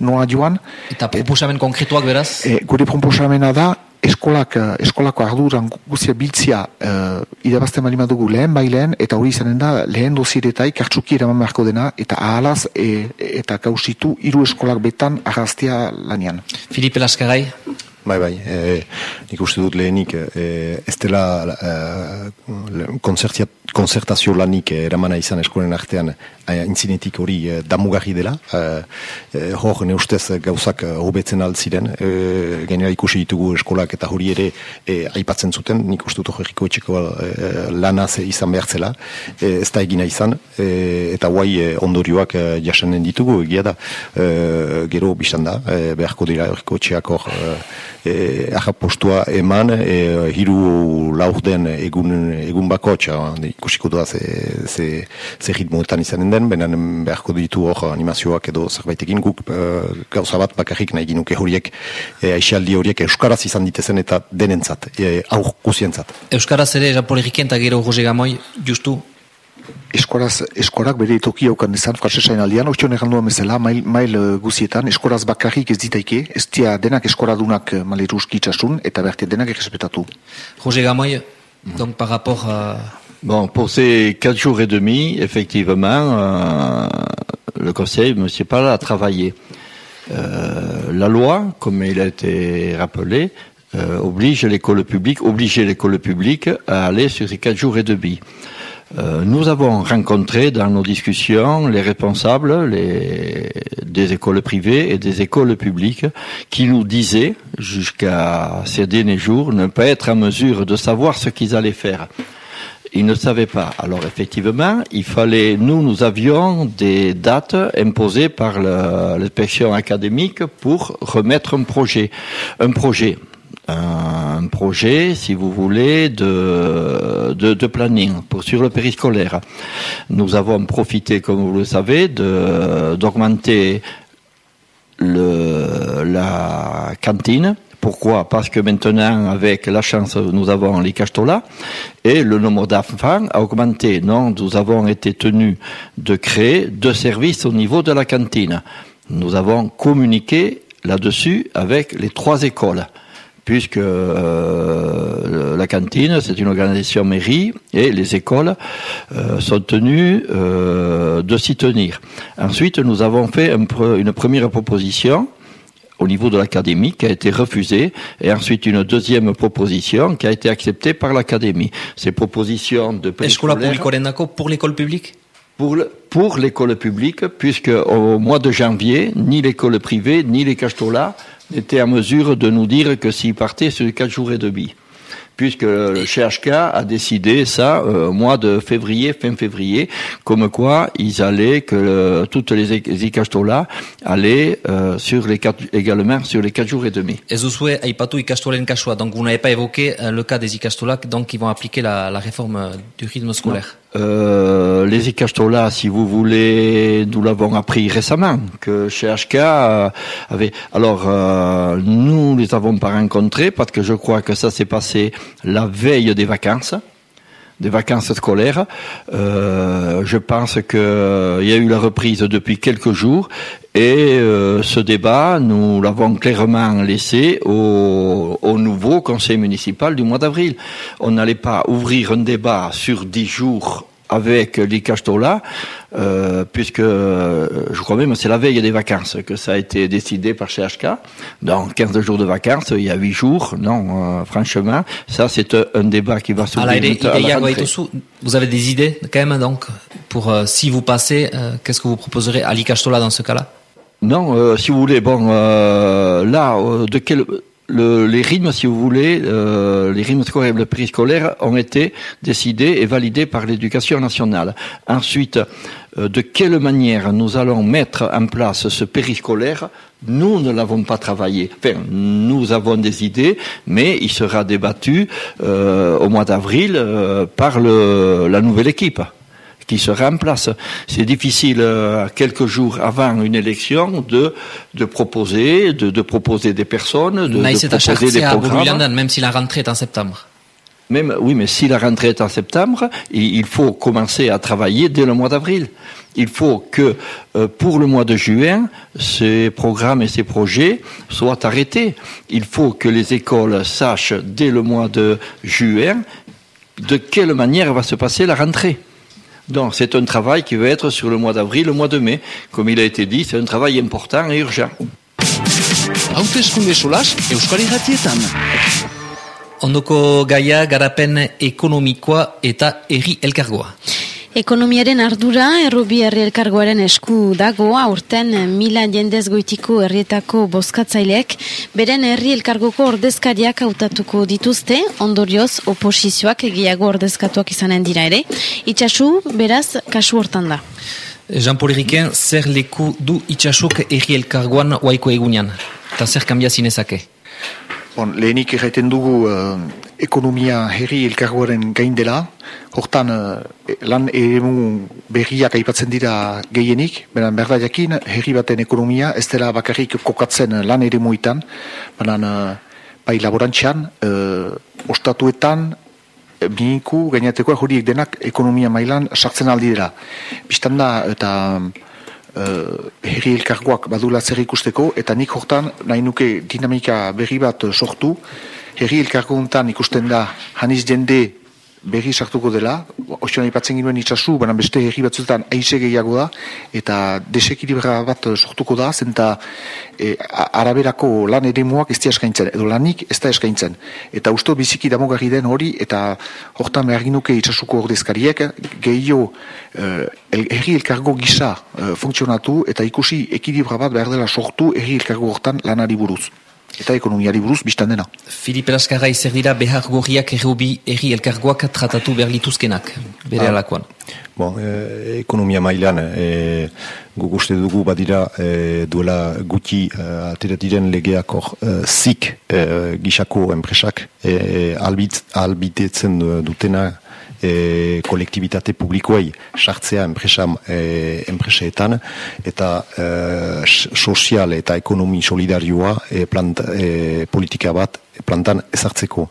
nola joan. Eta proposamen konkretuak beraz? E, gure proposamena da, eskolak, eh, eskolako arduran guzia biltzia uh, idabazten bali madugu lehen bai lehen, eta hori izanen da lehen doziretai kartsuki eraman beharko dena, eta ahalaz e, eta kausitu hiru eskolak betan arraztia lanian. Filipe Laskarai? Bai, bai, e, nik uste dut lehenik, e, ez dela e, konzertazio lanik eramana izan eskolen artean intzinetik hori e, damugarri dela. E, hor, ne ustez gauzak hobetzen altziren, e, genera ikusi ditugu eskolak eta hori ere e, aipatzen zuten, nik uste dut horreko etxeko e, lanaz izan behartzela, e, ez da egina izan, e, eta guai ondorioak e, jasanen ditugu, egia da, e, gero biztan da, e, beharko dira horreko etxeak hor, e, postua eman e, hiru laurden egun, egun bako ikusiko da ze, ze, ze ritmoetan izanen den, benen beharko ditu hor animazioak edo zerbaitekin guk e, gauza bat bakarrik nahi ginuke horiek e, aixaldi horiek Euskaraz izan ditezen eta denentzat, e, aur guzientzat. Euskaraz ere, Japolegiken eta gero Jose Gamoi, justu eskoraz, eskorak bere toki haukan izan francesain aldean, ortsione galdua bezala, mail, mail guzietan, eskoraz bakarrik ez ditaike, ez dia denak eskoradunak maleruski itxasun, eta bertia denak errespetatu. Roger Gamoy, donc par rapport à... Bon, pour ces quatre jours et demi, effectivement, euh, le Conseil municipal a travaillé. Euh, la loi, comme il a été rappelé, euh, oblige l'école publique, obligeait l'école publique à aller sur ces quatre jours et demi. Euh, nous avons rencontré dans nos discussions les responsables les, des écoles privées et des écoles publiques qui nous disaient, jusqu'à ces derniers jours, ne pas être en mesure de savoir ce qu'ils allaient faire. Ils ne savaient pas. Alors effectivement, il fallait, nous, nous avions des dates imposées par l'inspection académique pour remettre un projet. Un projet un projet, si vous voulez, de, de, planning pour sur le périscolaire. Nous avons profité, comme vous le savez, d'augmenter la cantine. Pourquoi? Parce que maintenant, avec la chance, nous avons les cachetolas et le nombre d'enfants a augmenté. Non, nous avons été tenus de créer deux services au niveau de la cantine. Nous avons communiqué là-dessus avec les trois écoles puisque euh, la cantine, c'est une organisation mairie, et les écoles euh, sont tenues euh, de s'y tenir. Ensuite, nous avons fait une première proposition au niveau de l'académie qui a été refusée, et ensuite une deuxième proposition qui a été acceptée par l'académie. Ces propositions de pour l'école publique? Pour, pour l'école publique, puisque au mois de janvier, ni l'école privée, ni les cachetolas était en mesure de nous dire que s'il partait sur quatre jours et demi puisque le CHK a décidé ça euh, au mois de février, fin février, comme quoi ils allaient que toutes les ikastola allaient euh, sur les quatre, également sur les quatre jours et demi. Et vous aipatu ikastolen kasua, donc vous n'avez pas évoqué euh, le cas des ikastola, donc ils vont appliquer la, la réforme du rythme scolaire. Euh, les ikastola, si vous voulez, nous l'avons appris récemment que CHK avait. Alors euh, nous les avons pas rencontrés parce que je crois que ça s'est passé la veille des vacances, des vacances scolaires. Euh, je pense qu'il euh, y a eu la reprise depuis quelques jours et euh, ce débat, nous l'avons clairement laissé au, au, nouveau conseil municipal du mois d'avril. On n'allait pas ouvrir un débat sur dix jours avec l'Icastola, euh, puisque euh, je crois même c'est la veille des vacances que ça a été décidé par CHK. Dans 15 jours de vacances, il y a 8 jours. Non, euh, franchement, ça c'est un, débat qui va se Vous avez des idées quand même donc pour euh, si vous passez, qu'est-ce que vous proposerez à l'Icastola dans ce cas-là? Non, si vous voulez, bon, là, de quel le, les rythmes, si vous voulez, euh, les rythmes scolaires, le périscolaire ont été décidés et validés par l'éducation nationale. Ensuite, euh, de quelle manière nous allons mettre en place ce périscolaire Nous ne l'avons pas travaillé. Enfin, nous avons des idées, mais il sera débattu euh, au mois d'avril par la nouvelle équipe qui sera en place. C'est difficile, euh, quelques jours avant une élection, de, de proposer, de, de proposer des personnes, de, de proposer des programmes. Même si la rentrée est en septembre. Même, oui, mais si la rentrée est en septembre, il faut commencer à travailler dès le mois d'avril. Il faut que euh, pour le mois de juin, ces programmes et ces projets soient arrêtés. Il faut que les écoles sachent dès le mois de juin de quelle manière va se passer la rentrée. Donc c'est un travail qui va être sur le mois d'avril, le mois de mai. Comme il a été dit, c'est un travail important et urgent. Hautezkunde solas, Euskal Irratietan. Ondoko gaia garapen ekonomikoa eta herri elkargoa. Ekonomiaren ardura errobi herri elkargoaren esku dago. Aurten mila jendez goitiko herrietako bozkatzaileek beren herri elkargoko ordezkariak hautatuko dituzte. Ondorioz oposizioak egiago ordezkatuak izanen dira ere. Itxasu beraz kasu hortan da. Jean-Paul Eriken, zer leku du itxasuk erri elkargoan waiko egunean? Eta zer kambia zinezake? Bon, lehenik erraiten dugu uh, ekonomia herri elkargoaren gain dela, hortan uh, lan eremu berriak aipatzen dira gehienik, beran berda jakin herri baten ekonomia ez dela bakarrik kokatzen lan eremuitan, beran uh, bai laborantxean, uh, ostatuetan, biniku, gainateko horiek denak ekonomia mailan sartzen aldi dira. Bistan da, eta uh, herri elkargoak badula zer ikusteko, eta nik hortan nahi nuke dinamika berri bat sortu, herri elkargo ikusten da haniz jende berri sartuko dela, osioan ipatzen ginoen itxasu, baina beste herri batzuetan aize gehiago da, eta desekilibra bat sortuko da, zenta e, araberako lan ere muak ez eskaintzen, edo lanik ez da eskaintzen. Eta usto biziki damogarri den hori, eta hortan behar ginuke itxasuko ordezkariek, gehiago e, herri elkargo gisa e, funtzionatu, eta ikusi ekilibra bat behar dela sortu herri elkargo hortan lanari buruz eta ekonomiari buruz biztan dena. Filipe Laskarra izer dira behar gorriak errobi erri elkargoak tratatu behar lituzkenak, bere ah. alakoan. Bon, eh, ekonomia mailan, eh, guk uste dugu badira eh, duela guti eh, ateratiren legeak hor eh, zik eh, gisako enpresak eh, albit, albitetzen dutena e, kolektibitate publikoei sartzea enpresa, e, enpreseetan eta e, sozial eta ekonomi solidarioa e, plant, e, politika bat plantan ezartzeko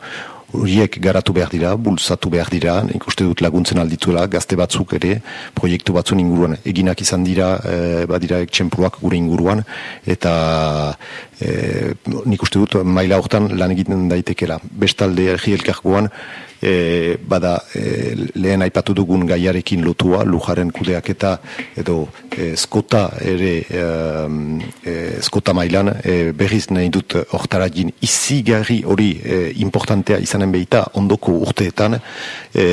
horiek garatu behar dira, bultzatu behar dira, nik uste dut laguntzen aldituela, gazte batzuk ere, proiektu batzun inguruan, eginak izan dira, e, badira ektsempluak gure inguruan, eta e, nik uste dut maila hortan lan egiten daitekela. Bestalde, ergi elkargoan, e, bada e, lehen aipatu dugun gaiarekin lotua, lujaren kudeak eta edo e, skota ere e, e, skota mailan e, berriz nahi dut hortaragin izigarri hori e, importantea izanen behita ondoko urteetan. E,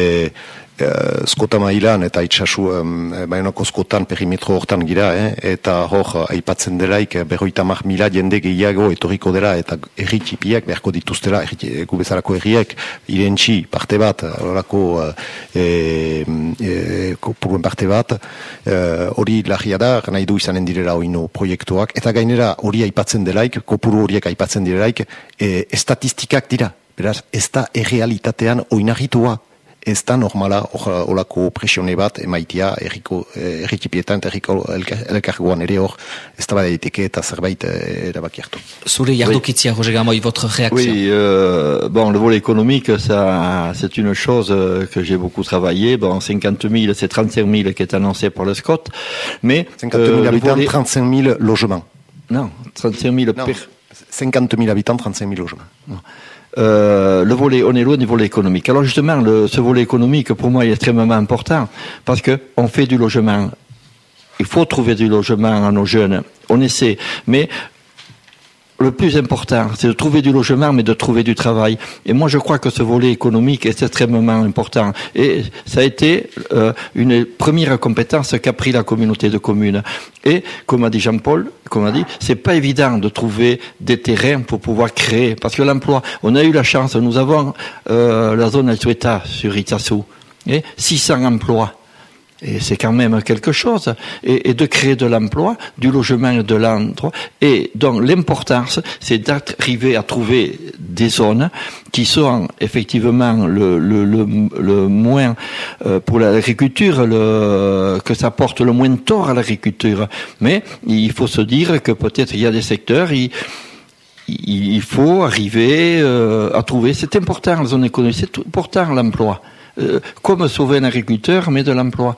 uh, skota mailan eta itxasu um, bainoko skotan perimetro hortan gira, eh? eta hor aipatzen delaik berroita mar mila jende gehiago etorriko dela eta erri txipiak beharko dituztela gu bezalako erriek irentxi parte bat horako uh, e, e, parte bat hori uh, lagia da nahi du izanen direla oino proiektuak eta gainera hori aipatzen delaik kopuru horiek aipatzen direlaik e, estatistikak dira Beraz, ez da errealitatean oinagitua ez da normala olako presione bat emaitia erriko eh, erritipietan eta erriko elkargoan ere hor ez da eta zerbait eh, erabaki hartu. Zure jardukitzia, Roger Gamoy, votre réaction? Oui, euh, bon, le volet économique, ça, c'est une chose euh, que j'ai beaucoup travaillé. Bon, 50 000, c'est 35 000 qui est annoncé par le SCOT, mais... 50 000 euh, habitants, volet... 35 000 logements. Non, 35 000 non. 50 000 habitants, 35 000 logements. Euh, le volet, on est loin du volet économique. Alors justement, ce volet économique, pour moi, est extrêmement important parce que on fait du logement. Il faut trouver du logement à nos jeunes. On essaie, mais le plus important, c'est de trouver du logement, mais de trouver du travail. Et moi, je crois que ce volet économique est extrêmement important. Et ça a été euh, une première compétence qu'a pris la communauté de communes. Et, comme a dit Jean-Paul, comme a dit, c'est pas évident de trouver des terrains pour pouvoir créer, parce que l'emploi, on a eu la chance, nous avons euh, la zone Altueta sur Itassou, et 600 emplois. Et c'est quand même quelque chose. Et, de créer de l'emploi, du logement et de l'endroit. Et donc l'importance, c'est d'arriver à trouver des zones qui sont effectivement le, le, le, le moins euh, pour l'agriculture, le, que ça porte le moins de tort à l'agriculture. Mais il faut se dire que peut-être il y a des secteurs, il, il faut arriver euh, à trouver. C'est important la zone économique, c'est important l'emploi. Euh, comme sauver un agriculteur, mais de l'emploi.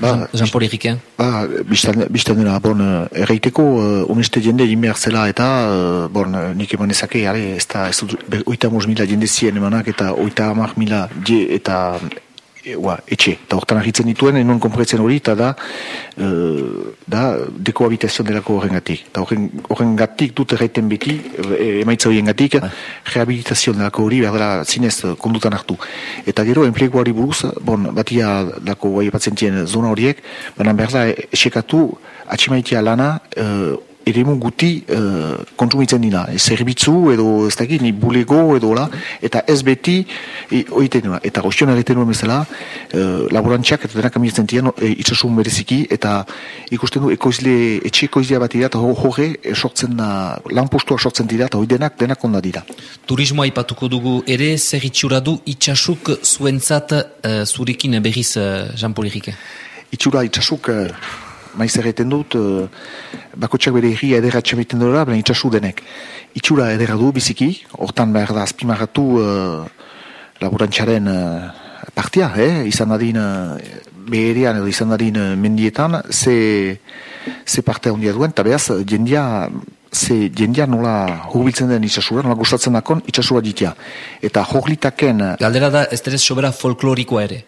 Ba, Jean-Paul Eriken. Ba, biztan, biztan dena, bon, erraiteko, uh, honeste jende zela eta, uh, bon, nik eman ezake, ale, ez da, ez dut, oita mila jende zien emanak eta oita amak mila je eta e, ua, etxe. Eta hortan ahitzen dituen, enon konpretzen hori, eta da, uh, da, dekoabitazion delako horren gatik. Eta horren, gatik dut erraiten beti, e, emaitza horien gatik, rehabilitazion delako hori, behar dela zinez kondutan hartu. Eta gero, enpleguari buruz, bon, batia dako guai batzen zona horiek, baina behar da, esekatu, atximaitia lana, uh, eremu guti uh, kontsumitzen dira. E, zerbitzu edo ez dakit, ni bulego edo la, eta ez beti e, oiten dira. Eta goztion egiten duen bezala, uh, laborantxak eta denak amietzen dira e, itxasun bereziki, eta ikusten du ekoizle, etxe ekoizlea bat dira, eta horre e, sortzen da, lan postua sortzen dira, eta hori denak, denak onda dira. Turismoa ipatuko dugu ere, zer itxura du itxasuk zuentzat uh, zurekin berriz Jean-Paul Erike? Itxura itxasuk... Uh, maiz erreten dut, uh, bakotxak bere egia edera txabiten dira, baina itxasu denek. Itxura edera du biziki, hortan behar da azpimarratu uh, laburantxaren uh, partia, eh? izan dadin uh, beherean edo izan dadin uh, mendietan, ze, ze parte handia duen, eta behaz, jendia, ze jendia nola hurbiltzen den itxasura, nola gustatzen dakon itxasura ditia. Eta jorlitaken... Galdera da, ez sobera folklorikoa ere?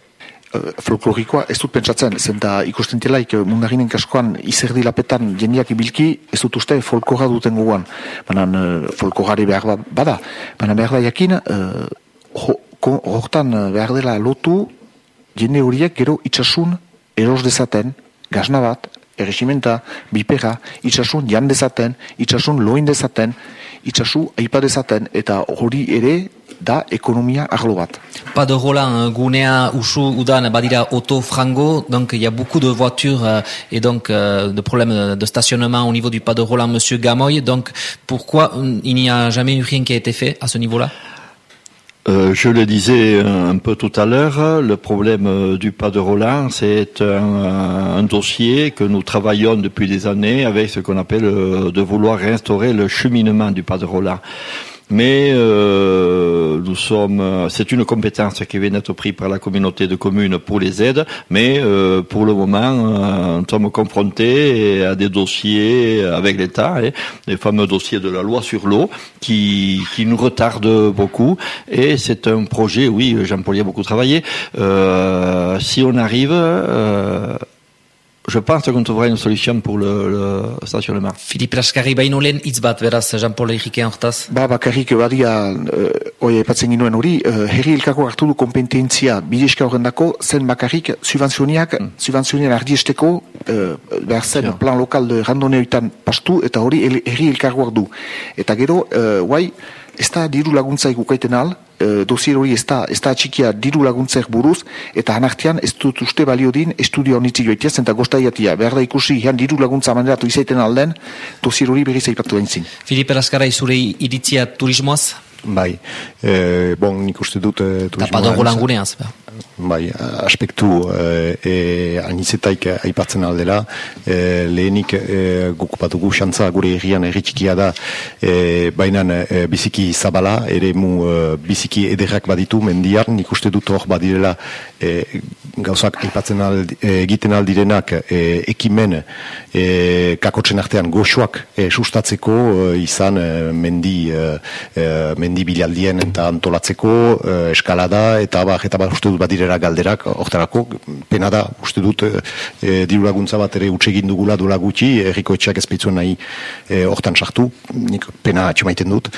Eh, folklorikoa ez dut pentsatzen, zenta ikusten telaik eh, mundarinen kaskoan izerdi lapetan jendiak ibilki, ez dut uste folkora duten guguan. Baina uh, folkorari behar ba, bada. Baina behar da jakin, hortan behar dela lotu jende horiek gero itxasun eros dezaten, gazna bat, erresimenta, bipera, itxasun jan dezaten, itxasun loin dezaten, itxasu aipa dezaten, eta hori ere da ekonomia arlo bat. Pas de Roland, gunea usu udan badira auto frango, donc il y a beaucoup de voitures euh, et donc euh, de problèmes de stationnement au niveau du pas de Roland, Monsieur Gamoy. Donc pourquoi il n'y a jamais eu rien qui a été fait à ce niveau-là? Euh, je le disais un peu tout à l'heure, le problème euh, du pas de Roland, c'est un, un, dossier que nous travaillons depuis des années avec ce qu'on appelle euh, de vouloir réinstaurer le cheminement du pas de Roland mais euh, nous sommes, c'est une compétence qui vient d'être prise par la communauté de communes pour les aides, mais euh, pour le moment, euh, nous sommes confrontés à des dossiers avec l'État, hein, les fameux dossiers de la loi sur l'eau, qui, qui nous retardent beaucoup, et c'est un projet, oui, Jean-Paul y a beaucoup travaillé, euh, si on arrive euh, je pense qu'on trouvera une solution pour le, le stationnement. Philippe Raskari, baino lehen hitz bat, beraz, Jean-Paul Erikean hortaz? Ba, bakarrik, badia, uh, oi, epatzen ginoen hori, uh, herri elkako hartu du kompetentzia bideska horren dako, zen bakarrik, subvenzioniak, mm. subvenzioniak ardiesteko, uh, behar zen, yeah. plan lokal de randoneoitan pastu, eta hori herri elkako hartu. Eta gero, uh, guai, ez da diru laguntza ikukaiten al, e, dosier hori ez da, ez da txikia diru laguntzaik buruz, eta hanartian ez dut uste balio din estudio honitzi joitia, zenta gostaiatia, behar da ikusi, ihan diru laguntza manderatu izaiten alden, dosier hori berriz aipatu zin. Filipe Raskarai, zure iritzia turismoaz? Bai, e, bon, nik uste dut... E, Tapa dugu languneaz, bai, aspektu e, e, anizetaik aipatzen aldela, e, lehenik e, gukupatugu xantza gure egian erritxikia da, e, baina e, biziki zabala, ere mu e, biziki ederrak baditu mendiar, nik uste dut hor badirela e, gauzak aipatzen aldi, egiten aldirenak e, ekimen e, kakotzen artean goxoak e, sustatzeko izan mendi, e, mendi bilaldien eta antolatzeko eskalada eta ba, eta ba, uste dut badirera galderak, hortarako, pena da, uste dut, e, diru laguntza bat ere utsegin dugula duela gutxi, erriko etxeak ezpeitzuen nahi e, hortan sartu, nik pena atxemaiten dut.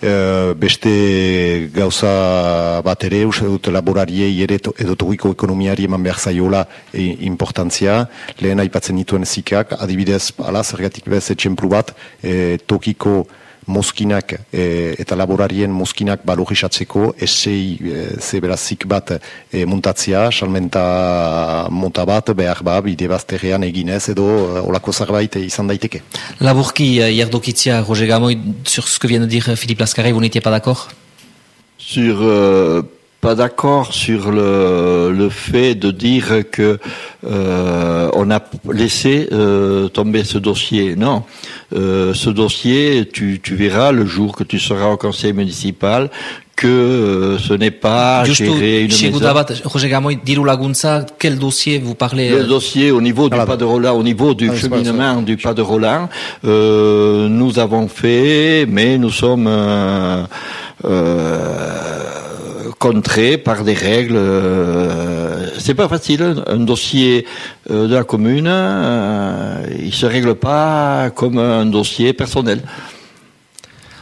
E, beste gauza bat ere, uste dut, laborariei ere edo togiko ekonomiari eman behar zaiola e, importantzia, lehen aipatzen dituen zikak, adibidez, ala, zergatik bez, etxemplu bat, e, tokiko mozkinak e, eta laborarien mozkinak balorizatzeko esei e, zeberazik bat e, muntatzia, salmenta monta bat, behar ba, bide bazterrean eginez edo e, olako zarbait izan daiteke. Laburki, jardokitzia, Roger Gamoy, sur ce que vient de dire Philippe Lascaré, vous n'étiez pas d'accord Sur... Euh pas d'accord sur le, le fait de dire que euh, on a laissé euh, tomber ce dossier. Non, euh, ce dossier, tu, tu verras le jour que tu seras au conseil municipal que euh, ce n'est pas Justu, gérer une maison. Bat, Roger Gamoy, diru laguntza, quel dossier vous parlez Le dossier au niveau du pas de Roland, au niveau du ah, cheminement du pas de Roland, euh, nous avons fait, mais nous sommes euh, par des règles. Euh, c'est pas facile. Un dossier euh, de la commune, euh, il se règle pas comme un dossier personnel.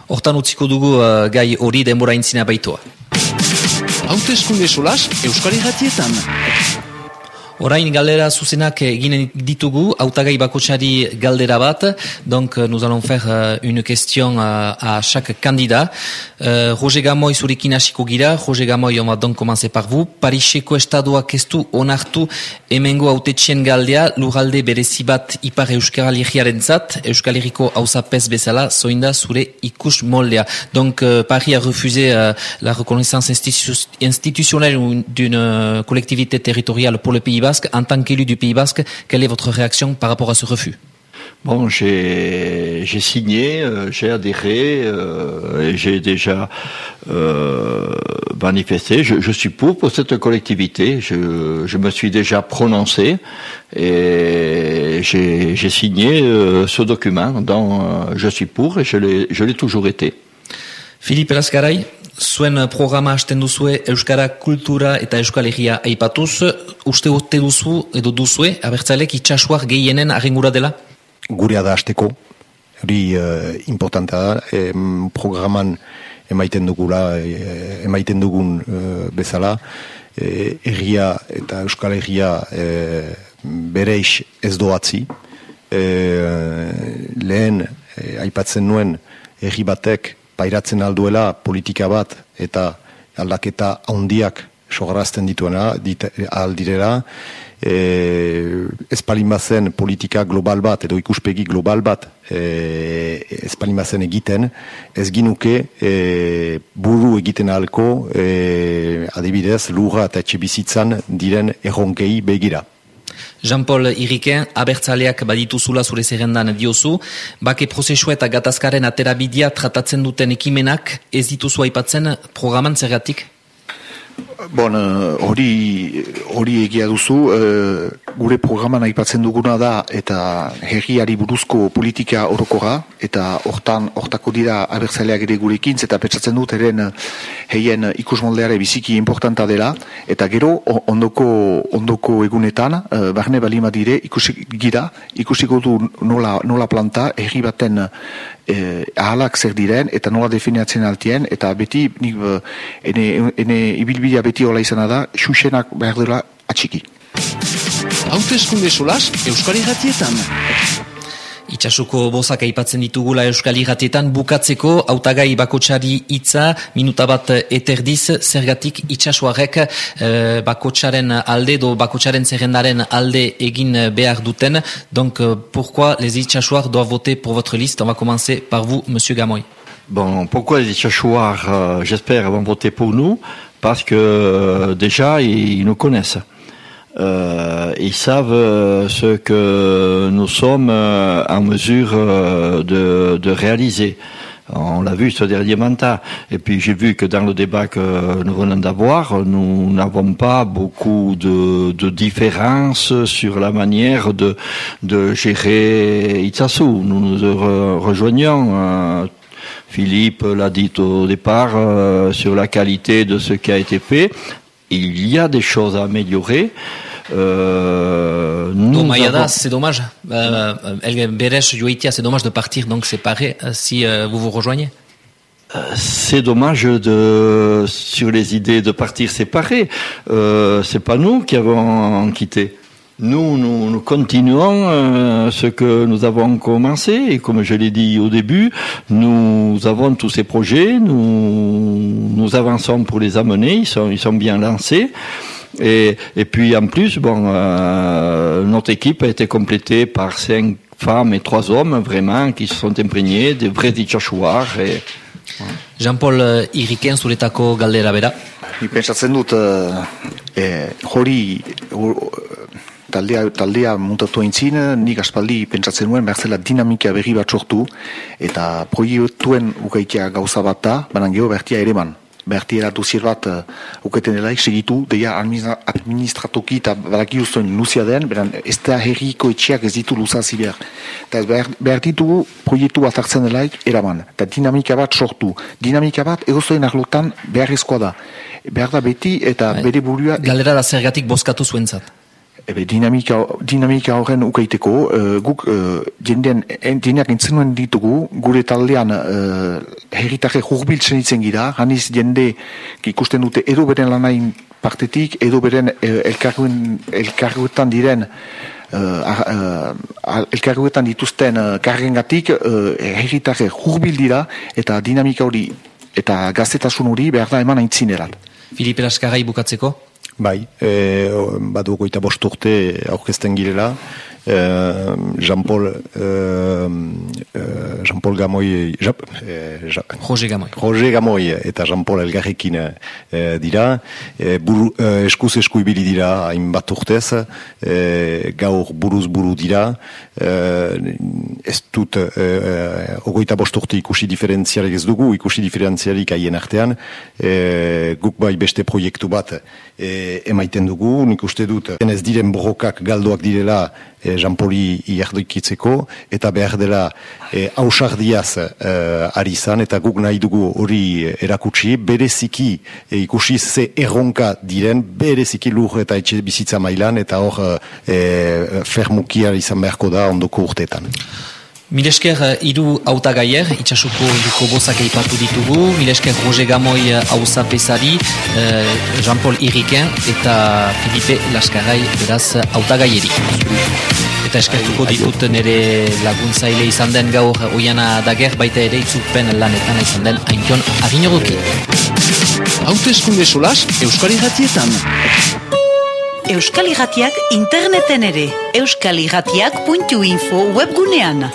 Hortan utziko dugu uh, gai hori denbora intzina baitoa. Hautezkunde solas, Euskari Ratietan. Orain galdera zuzenak eginen ditugu, autagai bakotxari galdera bat, donc euh, nous allons faire uh, une question uh, à chaque candidat. Uh, Roger Gamoy zurekin hasiko gira, Roger Gamoy, on va donc commencer par vous. Pariseko estadoak ez du onartu emengo autetxien galdea, lurralde berezi bat ipar Euskal Herriaren zat, Euskal Herriko hausapez bezala, zoinda zure ikus moldea. Donc Paris a refusé la reconnaissance institu institutionnelle d'une collectivité territoriale pour le Pays En tant qu'élu du Pays Basque, quelle est votre réaction par rapport à ce refus? Bon, j'ai signé, euh, j'ai adhéré, euh, et j'ai déjà euh, manifesté. Je, suis pour cette collectivité. Je, je me suis déjà prononcé et j'ai signé ce document. euh, je suis pour et je l'ai toujours été. Philippe Lascaray, zuen programa hasten duzue Euskara kultura eta Euskalegia aipatuz, uste ote duzu edo duzue, abertzalek itxasuak gehienen agengura dela? Gurea da hasteko, hori uh, importantea da, programan emaiten dugula, e, emaiten dugun uh, bezala, e, erria eta Euskal Herria e, bere ez doatzi, e, lehen aipatzen nuen erri batek pairatzen alduela politika bat eta aldaketa handiak sogarazten dituena dit, aldirera e, espalin bazen politika global bat edo ikuspegi global bat e, espalin bazen egiten. Ez ginuke e, buru egiten alko e, adibidez lurra eta etxe bizitzan diren erronkei begira Jean-Paul Iriken, abertzaleak badituzula zure zerrendan diozu, bake prozesua eta gatazkaren aterabidia tratatzen duten ekimenak ez dituzu aipatzen programan zergatik? Bon, eh, hori hori egia duzu, e, gure programan aipatzen duguna da eta herriari buruzko politika orokoga eta hortan hortako dira abertzaleak ere gurekin eta petsatzen dut eren heien ikusmoldeare biziki importanta dela. Eta gero ondoko ondoko egunetan e, barne balima dire ikusi gira ikusiko du nola, nola planta herri baten e, ahalak zer diren eta nola definiatzen altien eta beti nik ene, ene ibilbidea beti hola izana da xuxenak behar dela atxiki. Haute eskunde solas Euskari Gatietan Itxasuko bozak aipatzen ditugula Euskal Iratietan bukatzeko hautagai bakotsari hitza minuta bat eterdiz zergatik itxasuarek eh, bakotsaren alde do bakotsaren zerrendaren alde egin behar duten. Donc euh, pourquoi les itxasuar doivent voter pour votre liste? On va commencer par vous monsieur Gamoy. Bon, pourquoi les itxasuar euh, j'espère vont voter pour nous? Parce que euh, déjà ils, nous connaissent. Euh, ils savent euh, ce que nous sommes en mesure de, de réaliser. On l'a vu ce dernier mandat. Et puis j'ai vu que dans le débat que nous venons d'avoir, nous n'avons pas beaucoup de, de différences sur la manière de, de gérer Itzasu. Nous nous rejoignons. Euh, Philippe l'a dit au départ euh, sur la qualité de ce qui a été fait. Il y a des choses à améliorer. Euh, c'est dommage. Euh, c'est dommage de partir donc séparés euh, si euh, vous vous rejoignez. C'est dommage de sur les idées de partir séparés. Euh, c'est pas nous qui avons quitté. Nous, nous, nous continuons euh, ce que nous avons commencé et comme je l'ai dit au début, nous avons tous ces projets, nous, nous avançons pour les amener, ils sont, ils sont bien lancés. Et, et puis en plus, bon, euh, notre équipe a été complétée par cinq femmes et trois hommes vraiment qui se sont imprégnés de vrais itxasuar. Et... Jean-Paul euh, Iriken zuretako galdera bera. Ni pentsatzen dut eh, hori taldea, taldea muntatu aintzin, nik aspaldi pentsatzen nuen behar zela dinamika berri bat sortu eta proiektuen ukaitea gauza bat da, banan geho bertia ere man bertiera duzier bat uh, uketen delaik segitu, deia administratoki eta badaki ustoen luzia den, beran ez da herriko etxeak ez ditu luzazi behar. Eta behar, behar ditugu proiektu bat hartzen delaik eraman, eta dinamika bat sortu. Dinamika bat egozoen arlotan beharrezkoa da. Behar da beti eta bai. bere burua... Galera da zergatik bozkatu zuentzat. Ebe, dinamika, dinamika horren ukaiteko, uh, guk uh, jendean, jendeak entzenuen ditugu, gure taldean uh, herritarre jurbiltzen itzen gira, haniz jende ikusten dute edo beren lanain partetik, edo beren uh, elkarguetan diren uh, uh, elkarguetan dituzten uh, karrengatik uh, herritarre jurbil dira, eta dinamika hori eta gazetasun hori behar da eman aintzinerat. Filipe Laskarai bukatzeko? Bai, e, badu goita bost urte aurkezten girela, Eh, Jean-Paul uh, Jean-Paul Gamoy Jean, uh, Roger Gamoy. Roger Gamoy eta Jean-Paul Elgarrekin uh, dira. Uh, buru, uh, eskuz esku ibili dira hainbat urtez. Uh, gaur buruz buru dira. Uh, ez dut uh, ogoita bost urte ikusi diferentziarik ez dugu ikusi diferentziarik haien artean. Uh, guk bai beste proiektu bat uh, emaiten dugu. Nik uste dut ez diren borrokak galdoak direla e, Jean-Pauli iardoikitzeko, eta behar dela e, hausardiaz e, ari zan, eta guk nahi dugu hori erakutsi, bereziki e, ikusi ze erronka diren, bereziki lur eta etxe bizitza mailan, eta hor e, fermukia izan beharko da ondoko urteetan. Milesker uh, iru auta gaier, itxasuko iruko bozak eipatu ditugu, Milesker Roger Gamoy hauza uh, pesari, uh, Jean-Paul Iriken eta Filipe Laskarai beraz auta gaieri. Eta eskertuko ditut nire laguntzaile izan den gaur oiana dager, baita ere itzupen lanetan izan den aintion aginogoki. Haute eskunde solas, Euskari Gatietan. Euskal Iratiak interneten ere. Euskaligatiak.info webgunean.